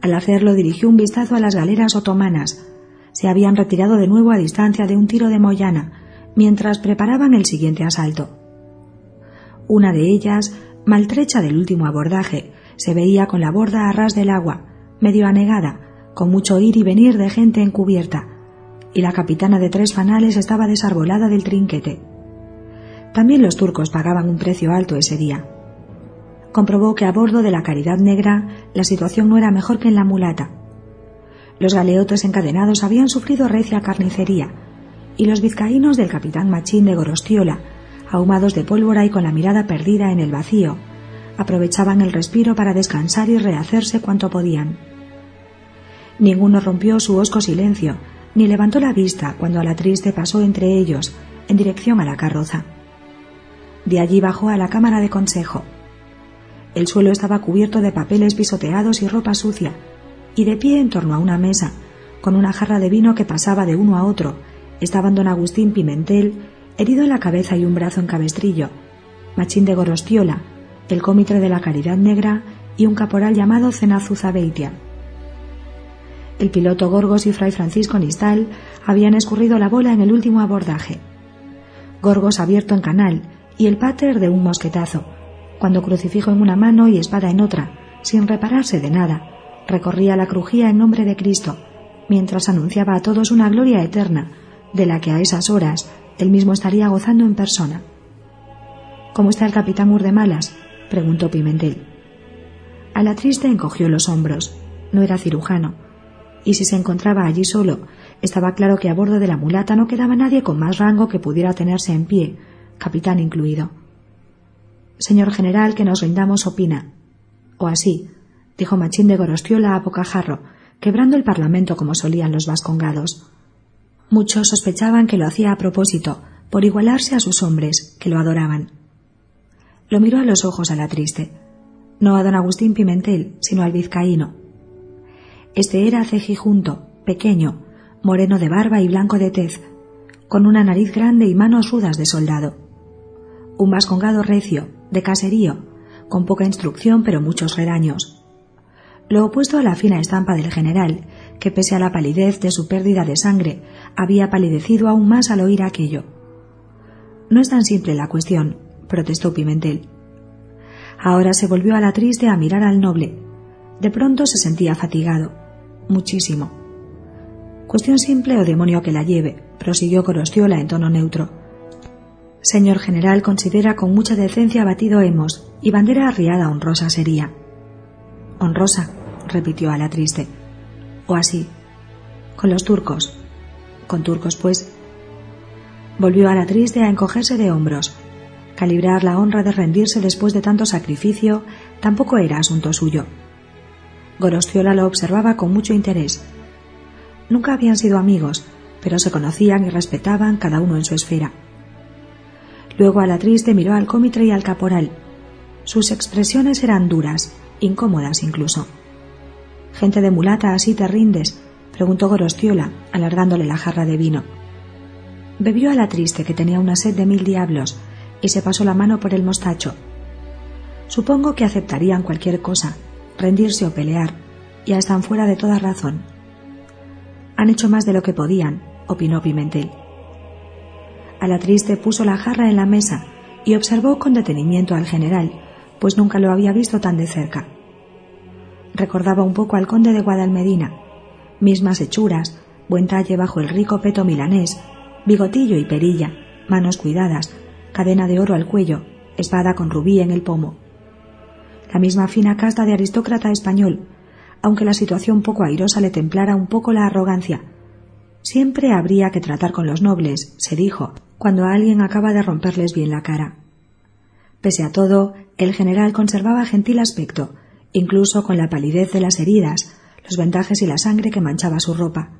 Al hacerlo dirigió un vistazo a las galeras otomanas. Se habían retirado de nuevo a distancia de un tiro de Moyana, mientras preparaban el siguiente asalto. Una de ellas, maltrecha del último abordaje, se veía con la borda a ras del agua, medio anegada, con mucho ir y venir de gente encubierta, y la capitana de tres fanales estaba desarbolada del trinquete. También los turcos pagaban un precio alto ese día. Comprobó que a bordo de la Caridad Negra la situación no era mejor que en la mulata. Los galeotes encadenados habían sufrido recia carnicería, y los vizcaínos del capitán Machín de Gorostiola, ahumados de pólvora y con la mirada perdida en el vacío, aprovechaban el respiro para descansar y rehacerse cuanto podían. Ninguno rompió su hosco silencio, ni levantó la vista cuando a la triste pasó entre ellos, en dirección a la carroza. De allí bajó a la cámara de consejo. El suelo estaba cubierto de papeles pisoteados y ropa sucia, y de pie en torno a una mesa, con una jarra de vino que pasaba de uno a otro, estaban don Agustín Pimentel, herido en la cabeza y un brazo en cabestrillo, Machín de Gorostiola, el cómitre de la Caridad Negra y un caporal llamado Zenazuzabeitia. El piloto Gorgos y Fray Francisco Nistal habían escurrido la bola en el último abordaje. Gorgos abierto en canal y el pater de un mosquetazo, cuando crucifijo en una mano y espada en otra, sin repararse de nada, recorría la crujía en nombre de Cristo, mientras anunciaba a todos una gloria eterna, de la que a esas horas él mismo estaría gozando en persona. ¿Cómo está el capitán Urdemalas? preguntó Pimentel. A la triste encogió los hombros. No era cirujano. Y si se encontraba allí solo, estaba claro que a bordo de la mulata no quedaba nadie con más rango que pudiera tenerse en pie, capitán incluido. Señor general, que nos rindamos opina. O así, dijo Machín de Gorostiola a bocajarro, quebrando el parlamento como solían los vascongados. Muchos sospechaban que lo hacía a propósito, por igualarse a sus hombres, que lo adoraban. Lo miró a los ojos a la triste. No a don Agustín Pimentel, sino al vizcaíno. Este era cejijunto, pequeño, moreno de barba y blanco de tez, con una nariz grande y manos rudas de soldado. Un vascongado recio, de caserío, con poca instrucción pero muchos redaños. Lo opuesto a la fina estampa del general, que pese a la palidez de su pérdida de sangre, había palidecido aún más al oír aquello. No es tan simple la cuestión, protestó Pimentel. Ahora se volvió a la triste a mirar al noble. De pronto se sentía fatigado. Muchísimo. Cuestión simple o demonio que la lleve, prosiguió Corostiola en tono neutro. Señor general considera con mucha decencia batido hemos, y bandera arriada honrosa sería. Honrosa, repitió a la triste. O así. Con los turcos. Con turcos, pues. Volvió a la triste a encogerse de hombros. Calibrar la honra de rendirse después de tanto sacrificio tampoco era asunto suyo. Gorostiola lo observaba con mucho interés. Nunca habían sido amigos, pero se conocían y respetaban cada uno en su esfera. Luego a la triste miró al cómitre y al caporal. Sus expresiones eran duras, incómodas incluso. Gente de mulata, así te rindes, preguntó Gorostiola, alargándole la jarra de vino. Bebió a la triste, que tenía una sed de mil diablos, y se pasó la mano por el mostacho. Supongo que aceptarían cualquier cosa, rendirse o pelear, ya están fuera de toda razón. Han hecho más de lo que podían, opinó Pimentel. A la triste puso la jarra en la mesa y observó con detenimiento al general, pues nunca lo había visto tan de cerca. Recordaba un poco al conde de Guadalmedina, mismas hechuras, buen talle bajo el rico peto milanés, bigotillo y perilla, manos cuidadas, cadena de oro al cuello, espada con rubí en el pomo. La misma fina casta de aristócrata español, aunque la situación poco airosa le templara un poco la arrogancia. Siempre habría que tratar con los nobles, se dijo, cuando alguien acaba de romperles bien la cara. Pese a todo, el general conservaba gentil aspecto, incluso con la palidez de las heridas, los vendajes y la sangre que manchaba su ropa.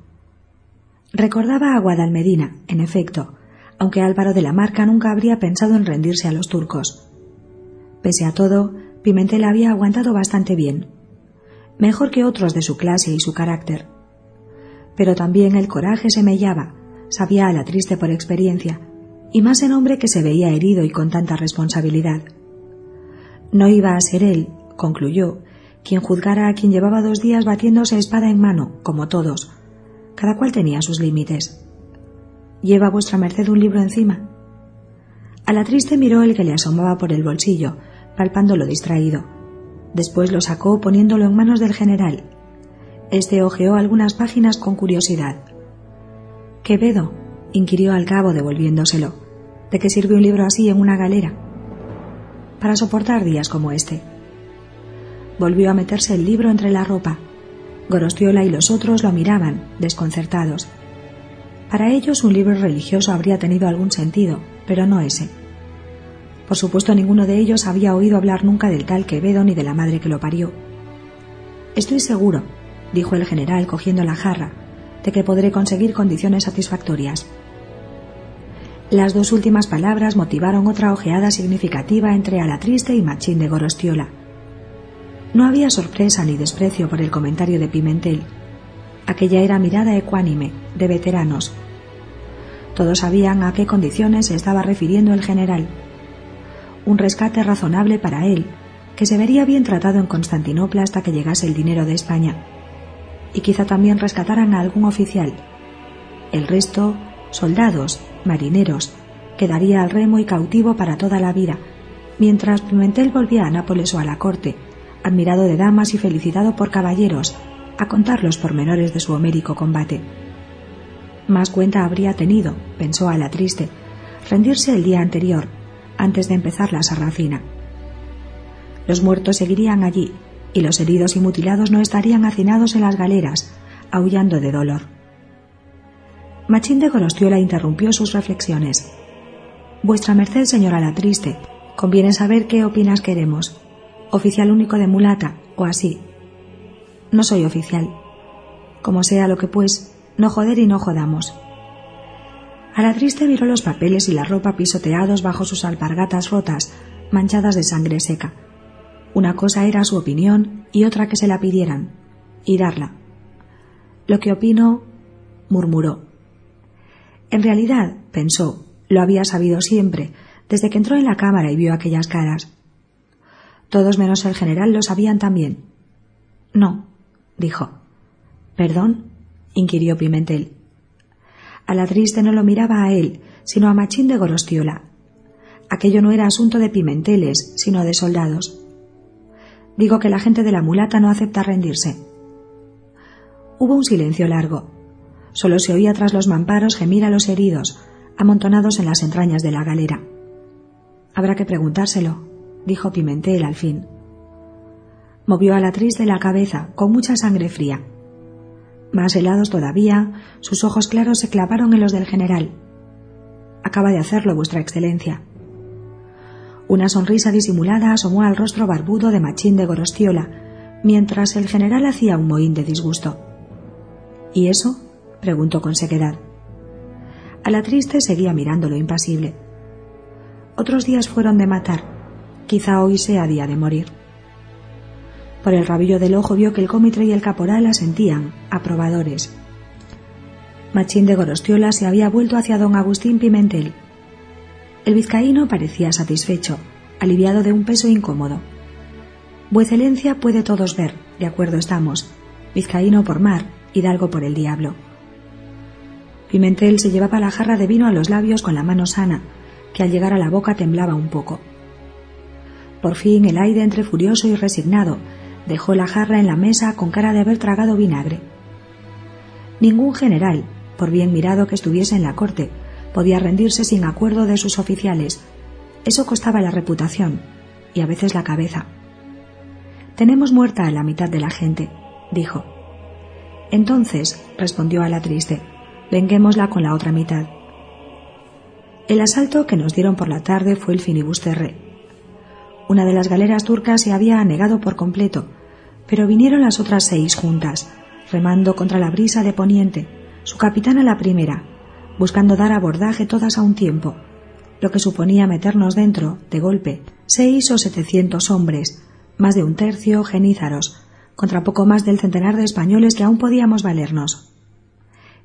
Recordaba a Guadalmedina, en efecto, aunque Álvaro de la Marca nunca habría pensado en rendirse a los turcos. Pese a todo, Pimentel había aguantado bastante bien, mejor que otros de su clase y su carácter. Pero también el coraje se mellaba, sabía a la triste por experiencia, y más en hombre que se veía herido y con tanta responsabilidad. No iba a ser él, concluyó, quien juzgara a quien llevaba dos días batiéndose espada en mano, como todos. Cada cual tenía sus límites. ¿Lleva vuestra merced un libro encima? A la triste miró el que le asomaba por el bolsillo, palpándolo distraído. Después lo sacó poniéndolo en manos del general. Este hojeó algunas páginas con curiosidad. Quevedo, inquirió al cabo devolviéndoselo. ¿De qué sirve un libro así en una galera? Para soportar días como este. Volvió a meterse el libro entre la ropa. Gorostiola y los otros lo miraban, desconcertados. Para ellos un libro religioso habría tenido algún sentido, pero no ese. Por supuesto, ninguno de ellos había oído hablar nunca del tal Quevedo ni de la madre que lo parió. Estoy seguro, dijo el general cogiendo la jarra, de que podré conseguir condiciones satisfactorias. Las dos últimas palabras motivaron otra ojeada significativa entre Alatriste y Machín de Gorostiola. No había sorpresa ni desprecio por el comentario de Pimentel. Aquella era mirada ecuánime, de veteranos. Todos sabían a qué condiciones se estaba refiriendo el general un rescate razonable para él, que se vería bien tratado en Constantinopla hasta que llegase el dinero de España. Y quizá también rescataran a algún oficial. El resto, soldados, marineros, quedaría al remo y cautivo para toda la vida, mientras Pimentel volvía a Nápoles o a la corte, admirado de damas y felicitado por caballeros, a contar los pormenores de su homérico combate. Más cuenta habría tenido, pensó a la triste, rendirse el día anterior, antes de empezar la sarracina. Los muertos seguirían allí y los heridos y mutilados no estarían hacinados en las galeras, aullando de dolor. Machín de Gorostiola interrumpió sus reflexiones. Vuestra merced, señora la triste, conviene saber qué opinas queremos. Oficial único de mulata, o así. No soy oficial. Como sea lo que pues, no joder y no jodamos. A la triste miró los papeles y la ropa pisoteados bajo sus alpargatas rotas, manchadas de sangre seca. Una cosa era su opinión y otra que se la pidieran, y darla. Lo que opino, murmuró. En realidad, pensó, lo había sabido siempre, desde que entró en la cámara y vio aquellas caras. Todos menos el general lo sabían también. No, dijo. ¿Perdón? inquirió Pimentel. A la triste no lo miraba a él, sino a Machín de Gorostiola. Aquello no era asunto de pimenteles, sino de soldados. Digo que la gente de la mulata no acepta rendirse. Hubo un silencio largo. Solo se oía tras los mamparos gemir a los heridos, amontonados en las entrañas de la galera. Habrá que preguntárselo, dijo Pimentel al fin. Movió a la triste la cabeza, con mucha sangre fría. Más helados todavía, sus ojos claros se clavaron en los del general. Acaba de hacerlo, Vuestra Excelencia. Una sonrisa disimulada asomó al rostro barbudo de Machín de Gorostiola, mientras el general hacía un mohín de disgusto. ¿Y eso? preguntó con sequedad. A la triste seguía mirándolo impasible. Otros días fueron de matar, quizá hoy sea día de morir. Por el rabillo del ojo vio que el cómitre y el caporal asentían, aprobadores. Machín de Gorostiola se había vuelto hacia don Agustín Pimentel. El vizcaíno parecía satisfecho, aliviado de un peso incómodo. Vuecencia puede todos ver, de acuerdo estamos. Vizcaíno por mar, hidalgo por el diablo. Pimentel se llevaba la jarra de vino a los labios con la mano sana, que al llegar a la boca temblaba un poco. Por fin el aire entre furioso y resignado Dejó la jarra en la mesa con cara de haber tragado vinagre. Ningún general, por bien mirado que estuviese en la corte, podía rendirse sin acuerdo de sus oficiales. Eso costaba la reputación y a veces la cabeza. Tenemos muerta a la mitad de la gente, dijo. Entonces, respondió a la triste, venguémosla con la otra mitad. El asalto que nos dieron por la tarde fue el finibusterre. Una de las galeras turcas se había anegado por completo, pero vinieron las otras seis juntas, remando contra la brisa de poniente, su capitán a la primera, buscando dar abordaje todas a un tiempo, lo que suponía meternos dentro, de golpe, seis o setecientos hombres, más de un tercio genízaros, contra poco más del centenar de españoles que aún podíamos valernos.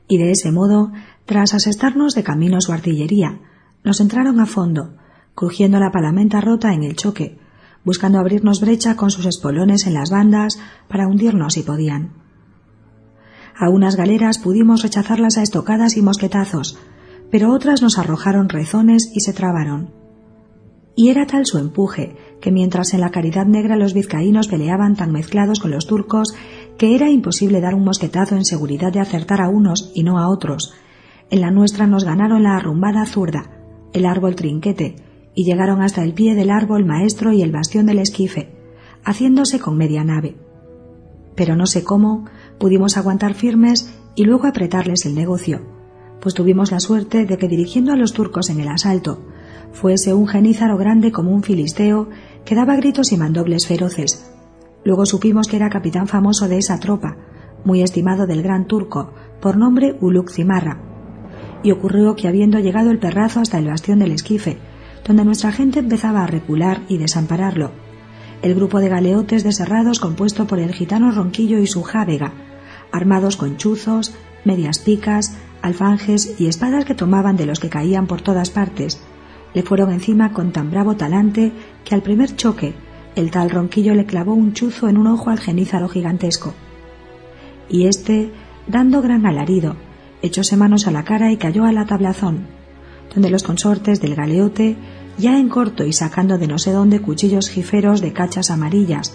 Y de ese modo, tras asestarnos de camino su artillería, nos entraron a fondo, crujiendo la palamenta rota en el choque, buscando abrirnos brecha con sus espolones en las bandas para hundirnos si podían. A unas galeras pudimos rechazarlas a estocadas y mosquetazos, pero otras nos arrojaron rezones y se trabaron. Y era tal su empuje que mientras en la caridad negra los vizcaínos peleaban tan mezclados con los turcos que era imposible dar un mosquetazo en seguridad de acertar a unos y no a otros, en la nuestra nos ganaron la arrumbada zurda, el árbol trinquete, y llegaron hasta el pie del árbol maestro y el bastión del esquife, haciéndose con media nave. Pero no sé cómo pudimos aguantar firmes y luego apretarles el negocio, pues tuvimos la suerte de que dirigiendo a los turcos en el asalto, fuese un genízaro grande como un filisteo que daba gritos y mandobles feroces. Luego supimos que era capitán famoso de esa tropa, muy estimado del gran turco, por nombre Uluk Cimarra. Y ocurrió que habiendo llegado el perrazo hasta el bastión del esquife, donde nuestra gente empezaba a recular y desampararlo. El grupo de galeotes deserrados compuesto por el gitano Ronquillo y su jávega, armados con chuzos, medias picas, alfanjes y espadas que tomaban de los que caían por todas partes, le fueron encima con tan bravo talante que al primer choque el tal Ronquillo le clavó un chuzo en un ojo al genízaro gigantesco. Y éste, dando gran alarido, echóse manos a la cara y cayó a la tablazón, donde los consortes del galeote, ya en corto y sacando de no sé dónde cuchillos jiferos de cachas amarillas,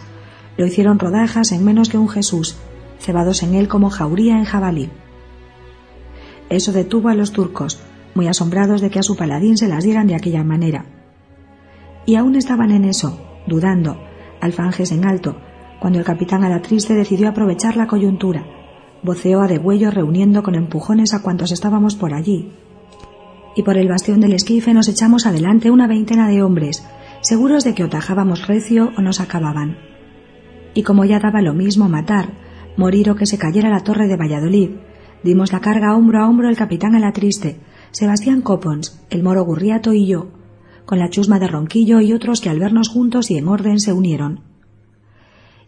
lo hicieron rodajas en menos que un Jesús, cebados en él como jauría en jabalí. Eso detuvo a los turcos, muy asombrados de que a su paladín se las dieran de aquella manera. Y aún estaban en eso, dudando, alfanjes en alto, cuando el capitán a la triste decidió aprovechar la coyuntura. Voceó a degüello reuniendo con empujones a cuantos estábamos por allí, y por el bastión del esquife nos echamos adelante una veintena de hombres, seguros de que o tajábamos recio o nos acababan. Y como ya daba lo mismo matar, morir o que se cayera la torre de Valladolid, dimos la carga hombro a hombro el capitán a la triste, Sebastián Copons, el moro Gurriato y yo, con la chusma de Ronquillo y otros que al vernos juntos y en orden se unieron.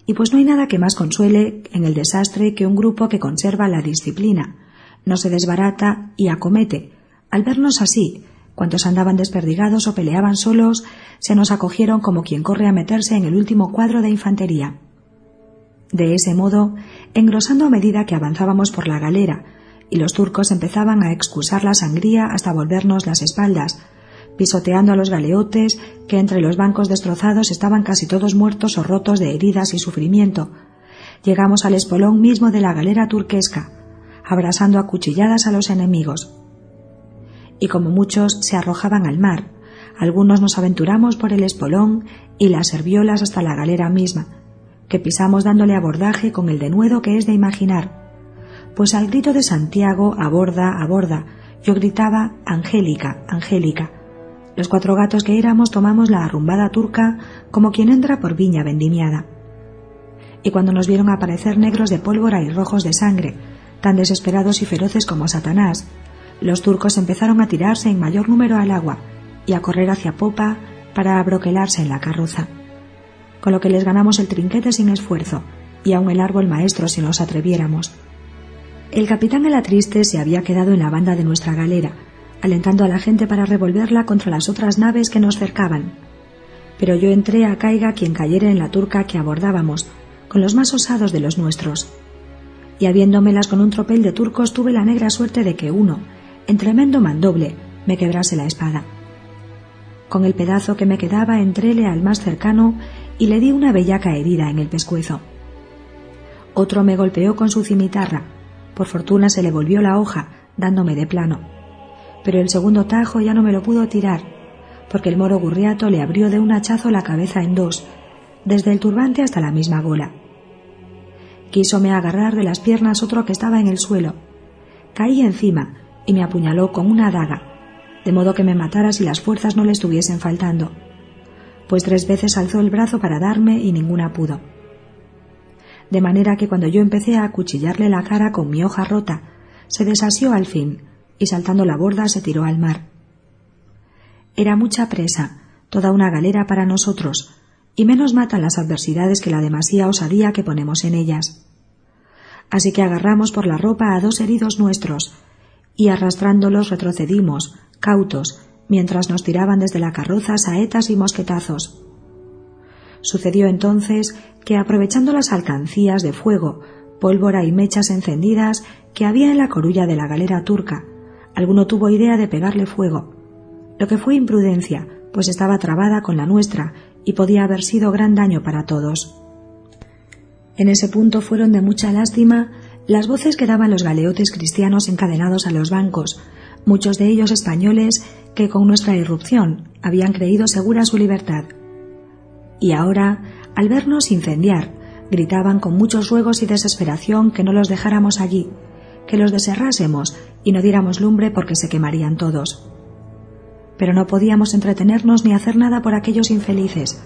Y pues no hay nada que más consuele en el desastre que un grupo que conserva la disciplina, no se desbarata y acomete, al vernos así, cuantos andaban desperdigados o peleaban solos, se nos acogieron como quien corre a meterse en el último cuadro de infantería. de ese modo, engrosando a medida que avanzábamos por la galera, y los turcos empezaban a excusar la sangría hasta volvernos las espaldas, pisoteando a los galeotes que entre los bancos destrozados estaban casi todos muertos o rotos de heridas y sufrimiento. Llegamos al espolón mismo de la galera turquesca, abrasando a cuchilladas a los enemigos. Y como muchos se arrojaban al mar, algunos nos aventuramos por el espolón y las serviolas hasta la galera misma, que pisamos dándole abordaje con el denuedo que es de imaginar. Pues al grito de Santiago, aborda, aborda, yo gritaba Angélica, Angélica. Los cuatro gatos que éramos tomamos la arrumbada turca como quien entra por viña vendimiada. Y cuando nos vieron aparecer negros de pólvora y rojos de sangre, tan desesperados y feroces como Satanás, los turcos empezaron a tirarse en mayor número al agua y a correr hacia popa para abroquelarse en la carroza con lo que les ganamos el trinquete sin esfuerzo, y aun el árbol maestro si nos atreviéramos. El capitán de la triste se había quedado en la banda de nuestra galera, alentando a la gente para revolverla contra las otras naves que nos cercaban. Pero yo entré a caiga quien cayera en la turca que abordábamos, con los más osados de los nuestros. Y habiéndomelas con un tropel de turcos tuve la negra suerte de que uno, en tremendo mandoble, me quebrase la espada. Con el pedazo que me quedaba entréle al más cercano y le di una bellaca herida en el pescuezo. Otro me golpeó con su cimitarra. Por fortuna se le volvió la hoja, dándome de plano. Pero el segundo tajo ya no me lo pudo tirar, porque el moro gurriato le abrió de un hachazo la cabeza en dos, desde el turbante hasta la misma gola. Quísome agarrar de las piernas otro que estaba en el suelo. Caí encima y me apuñaló con una daga, de modo que me matara si las fuerzas no le estuviesen faltando pues tres veces alzó el brazo para darme y ninguna pudo. De manera que cuando yo empecé a acuchillarle la cara con mi hoja rota, se desasió al fin y saltando la borda se tiró al mar. Era mucha presa, toda una galera para nosotros, y menos matan las adversidades que la demasía osadía que ponemos en ellas. Así que agarramos por la ropa a dos heridos nuestros, y arrastrándolos retrocedimos, cautos, mientras nos tiraban desde la carroza saetas y mosquetazos. Sucedió entonces que, aprovechando las alcancías de fuego, pólvora y mechas encendidas que había en la corulla de la galera turca, alguno tuvo idea de pegarle fuego, lo que fue imprudencia, pues estaba trabada con la nuestra y podía haber sido gran daño para todos. En ese punto fueron de mucha lástima las voces que daban los galeotes cristianos encadenados a los bancos, muchos de ellos españoles que con nuestra irrupción habían creído segura su libertad. Y ahora, al vernos incendiar, gritaban con muchos ruegos y desesperación que no los dejáramos allí, que los deserrásemos y no diéramos lumbre porque se quemarían todos. Pero no podíamos entretenernos ni hacer nada por aquellos infelices,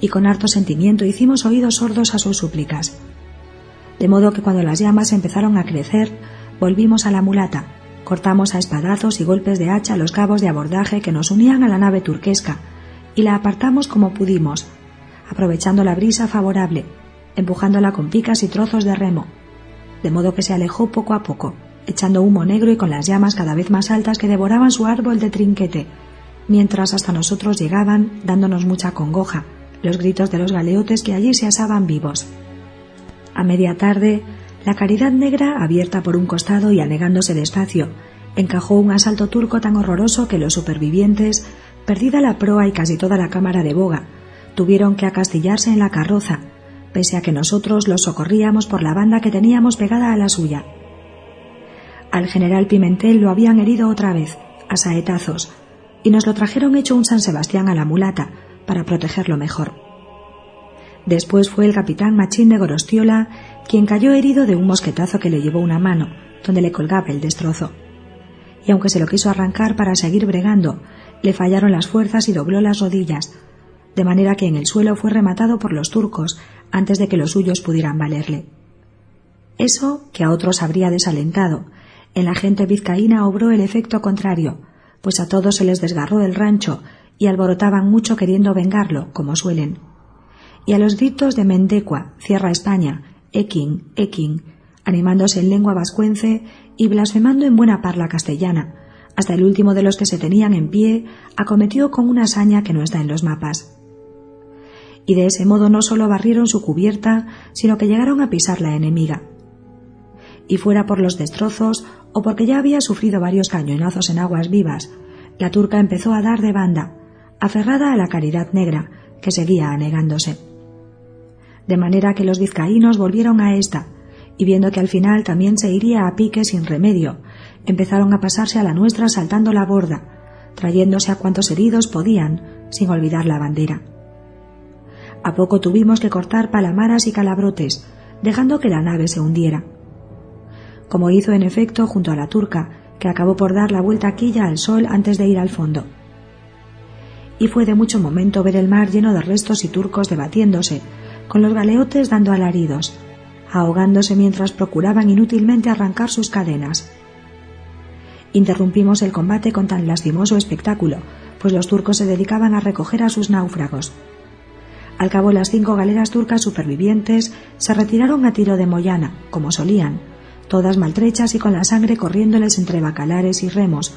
y con harto sentimiento hicimos oídos sordos a sus súplicas. De modo que cuando las llamas empezaron a crecer, volvimos a la mulata, Cortamos a espadazos y golpes de hacha los cabos de abordaje que nos unían a la nave turquesca y la apartamos como pudimos, aprovechando la brisa favorable, empujándola con picas y trozos de remo, de modo que se alejó poco a poco, echando humo negro y con las llamas cada vez más altas que devoraban su árbol de trinquete, mientras hasta nosotros llegaban, dándonos mucha congoja, los gritos de los galeotes que allí se asaban vivos. A media tarde, la caridad negra, abierta por un costado y anegándose despacio, encajó un asalto turco tan horroroso que los supervivientes, perdida la proa y casi toda la cámara de boga, tuvieron que acastillarse en la carroza, pese a que nosotros los socorríamos por la banda que teníamos pegada a la suya. Al general Pimentel lo habían herido otra vez, a saetazos, y nos lo trajeron hecho un San Sebastián a la mulata, para protegerlo mejor. Después fue el capitán Machín de Gorostiola quien cayó herido de un mosquetazo que le llevó una mano, donde le colgaba el destrozo. Y aunque se lo quiso arrancar para seguir bregando, le fallaron las fuerzas y dobló las rodillas, de manera que en el suelo fue rematado por los turcos antes de que los suyos pudieran valerle. Eso, que a otros habría desalentado, en la gente vizcaína obró el efecto contrario, pues a todos se les desgarró el rancho y alborotaban mucho queriendo vengarlo, como suelen. Y a los gritos de Mendecua, Cierra España, Ekin, Ekin, animándose en lengua vascuence y blasfemando en buena parla castellana, hasta el último de los que se tenían en pie acometió con una hazaña que no está en los mapas. y de ese modo no solo barrieron su cubierta, sino que llegaron a pisar la enemiga. Y fuera por los destrozos, o porque ya había sufrido varios cañonazos en aguas vivas, la turca empezó a dar de banda, aferrada a la caridad negra, que seguía anegándose. De manera que los vizcaínos volvieron a esta, y viendo que al final también se iría a pique sin remedio, empezaron a pasarse a la nuestra saltando la borda, trayéndose a cuantos heridos podían, sin olvidar la bandera. A poco tuvimos que cortar palamaras y calabrotes, dejando que la nave se hundiera. Como hizo en efecto junto a la turca, que acabó por dar la vuelta quilla al sol antes de ir al fondo. Y fue de mucho momento ver el mar lleno de restos y turcos debatiéndose, con los galeotes dando alaridos, ahogándose mientras procuraban inútilmente arrancar sus cadenas. Interrumpimos el combate con tan lastimoso espectáculo, pues los turcos se dedicaban a recoger a sus náufragos. Al cabo las cinco galeras turcas supervivientes se retiraron a tiro de Moyana, como solían, todas maltrechas y con la sangre corriéndoles entre bacalares y remos,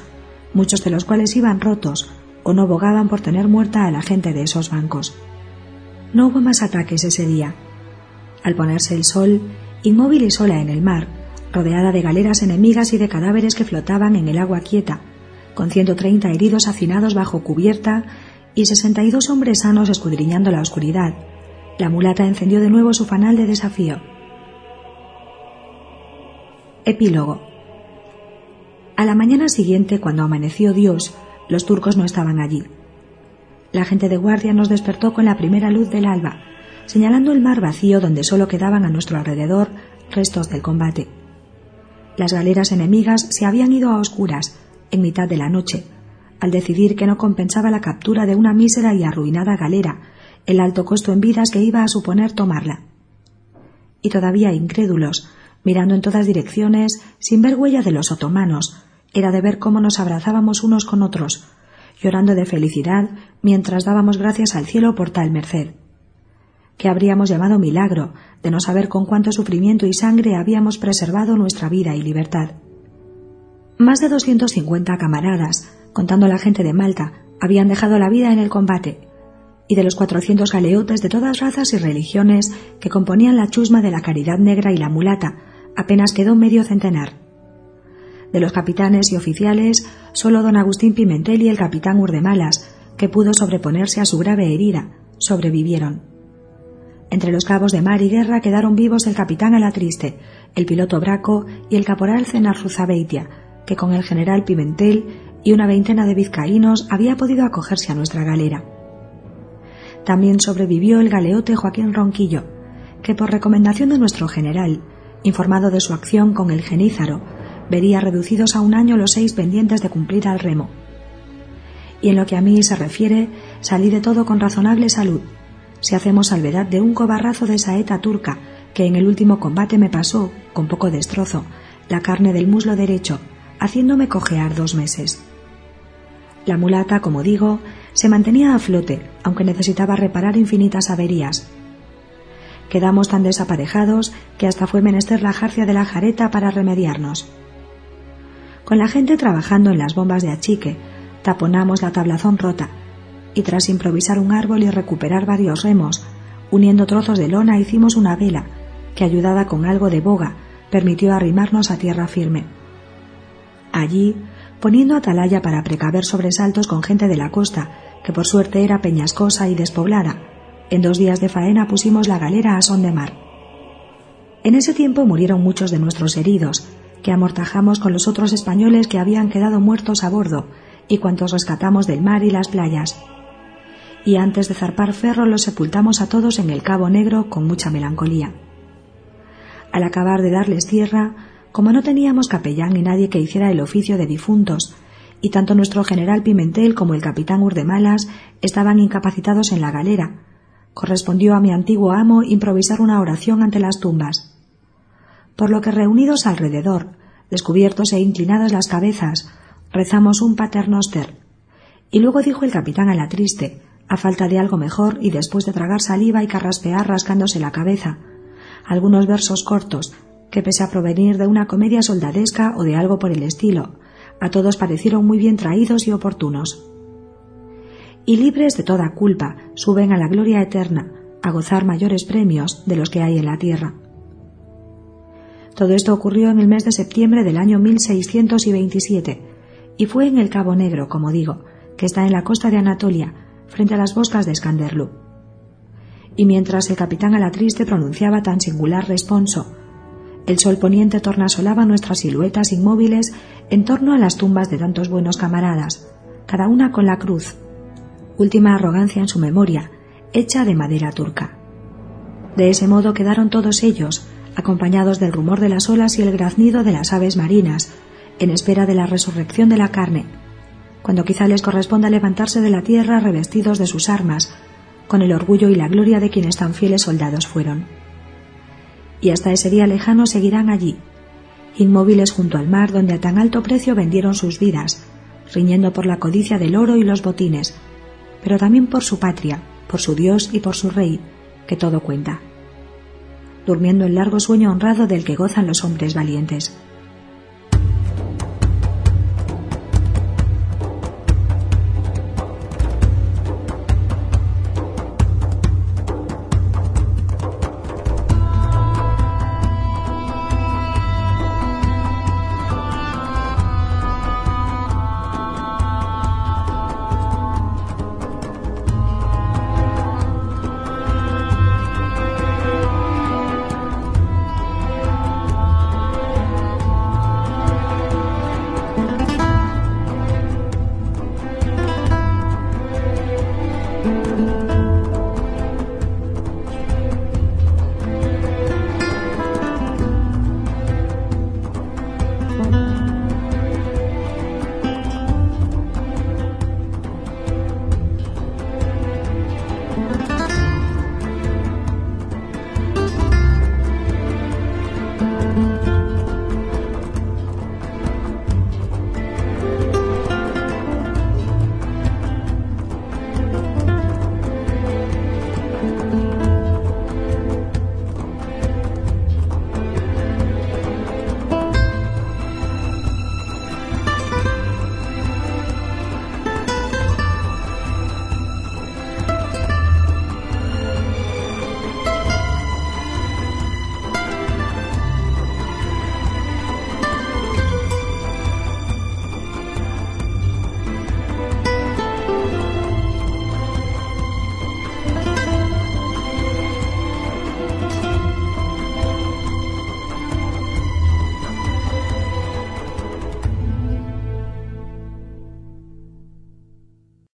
muchos de los cuales iban rotos o no bogaban por tener muerta a la gente de esos bancos. No hubo más ataques ese día. Al ponerse el sol, inmóvil y sola en el mar, rodeada de galeras enemigas y de cadáveres que flotaban en el agua quieta, con 130 heridos hacinados bajo cubierta y sesenta y dos hombres sanos escudriñando la oscuridad. La mulata encendió de nuevo su fanal de desafío. Epílogo. A la mañana siguiente, cuando amaneció Dios, los turcos no estaban allí. La gente de guardia nos despertó con la primera luz del alba, señalando el mar vacío donde solo quedaban a nuestro alrededor restos del combate. Las galeras enemigas se habían ido a oscuras, en mitad de la noche, al decidir que no compensaba la captura de una mísera y arruinada galera, el alto costo en vidas que iba a suponer tomarla. Y todavía incrédulos, mirando en todas direcciones, sin ver huella de los otomanos, era de ver cómo nos abrazábamos unos con otros, llorando de felicidad mientras dábamos gracias al cielo por tal merced. Que habríamos llamado milagro de no saber con cuánto sufrimiento y sangre habíamos preservado nuestra vida y libertad. Más de doscientos cincuenta camaradas, contando la gente de Malta, habían dejado la vida en el combate, y de los cuatrocientos galeotes de todas razas y religiones que componían la chusma de la caridad negra y la mulata, apenas quedó medio centenar. De los capitanes y oficiales, solo don Agustín Pimentel y el capitán Urdemalas, que pudo sobreponerse a su grave herida, sobrevivieron. Entre los cabos de mar y guerra quedaron vivos el capitán Alatriste, el piloto Braco y el caporal Cenarruzabeitia, que con el general Pimentel y una veintena de vizcaínos había podido acogerse a nuestra galera. También sobrevivió el galeote Joaquín Ronquillo, que por recomendación de nuestro general, informado de su acción con el genízaro, vería reducidos a un año los seis pendientes de cumplir al remo. Y en lo que a mí se refiere, salí de todo con razonable salud, si hacemos salvedad de un cobarrazo de saeta turca que en el último combate me pasó, con poco destrozo, la carne del muslo derecho, haciéndome cojear dos meses. La mulata, como digo, se mantenía a flote, aunque necesitaba reparar infinitas averías. Quedamos tan desaparejados que hasta fue menester la jarcia de la jareta para remediarnos. Con la gente trabajando en las bombas de achique, taponamos la tablazón rota, y tras improvisar un árbol y recuperar varios remos, uniendo trozos de lona hicimos una vela, que ayudada con algo de boga, permitió arrimarnos a tierra firme. Allí poniendo atalaya para precaver sobresaltos con gente de la costa, que por suerte era peñascosa y despoblada. En dos días de faena pusimos la galera a son de mar. En ese tiempo murieron muchos de nuestros heridos, que amortajamos con los otros españoles que habían quedado muertos a bordo, y cuantos rescatamos del mar y las playas. Y antes de zarpar ferro los sepultamos a todos en el Cabo Negro con mucha melancolía. Al acabar de darles tierra, como no teníamos capellán ni nadie que hiciera el oficio de difuntos, y tanto nuestro general Pimentel como el capitán Urdemalas estaban incapacitados en la galera, correspondió a mi antiguo amo improvisar una oración ante las tumbas. Por lo que reunidos alrededor, descubiertos e inclinadas las cabezas, rezamos un paternoster. Y luego dijo el capitán a la triste, a falta de algo mejor y después de tragar saliva y carraspear rascándose la cabeza, algunos versos cortos que pese a provenir de una comedia soldadesca o de algo por el estilo, a todos parecieron muy bien traídos y oportunos. Y libres de toda culpa, suben a la gloria eterna, a gozar mayores premios de los que hay en la tierra. Todo esto ocurrió en el mes de septiembre del año 1627 y fue en el Cabo Negro, como digo, que está en la costa de Anatolia, frente a las boscas de Skanderlu. Y mientras el capitán Alatriste pronunciaba tan singular responso, el sol poniente tornasolaba nuestras siluetas inmóviles en torno a las tumbas de tantos buenos camaradas, cada una con la cruz, última arrogancia en su memoria, hecha de madera turca. De ese modo quedaron todos ellos, acompañados del rumor de las olas y el graznido de las aves marinas, en espera de la resurrección de la carne, cuando quizá les corresponda levantarse de la tierra revestidos de sus armas, con el orgullo y la gloria de quienes tan fieles soldados fueron. Y hasta ese día lejano seguirán allí, inmóviles junto al mar donde a tan alto precio vendieron sus vidas, riñendo por la codicia del oro y los botines, pero también por su patria, por su Dios y por su Rey, que todo cuenta durmiendo el largo sueño honrado del que gozan los hombres valientes.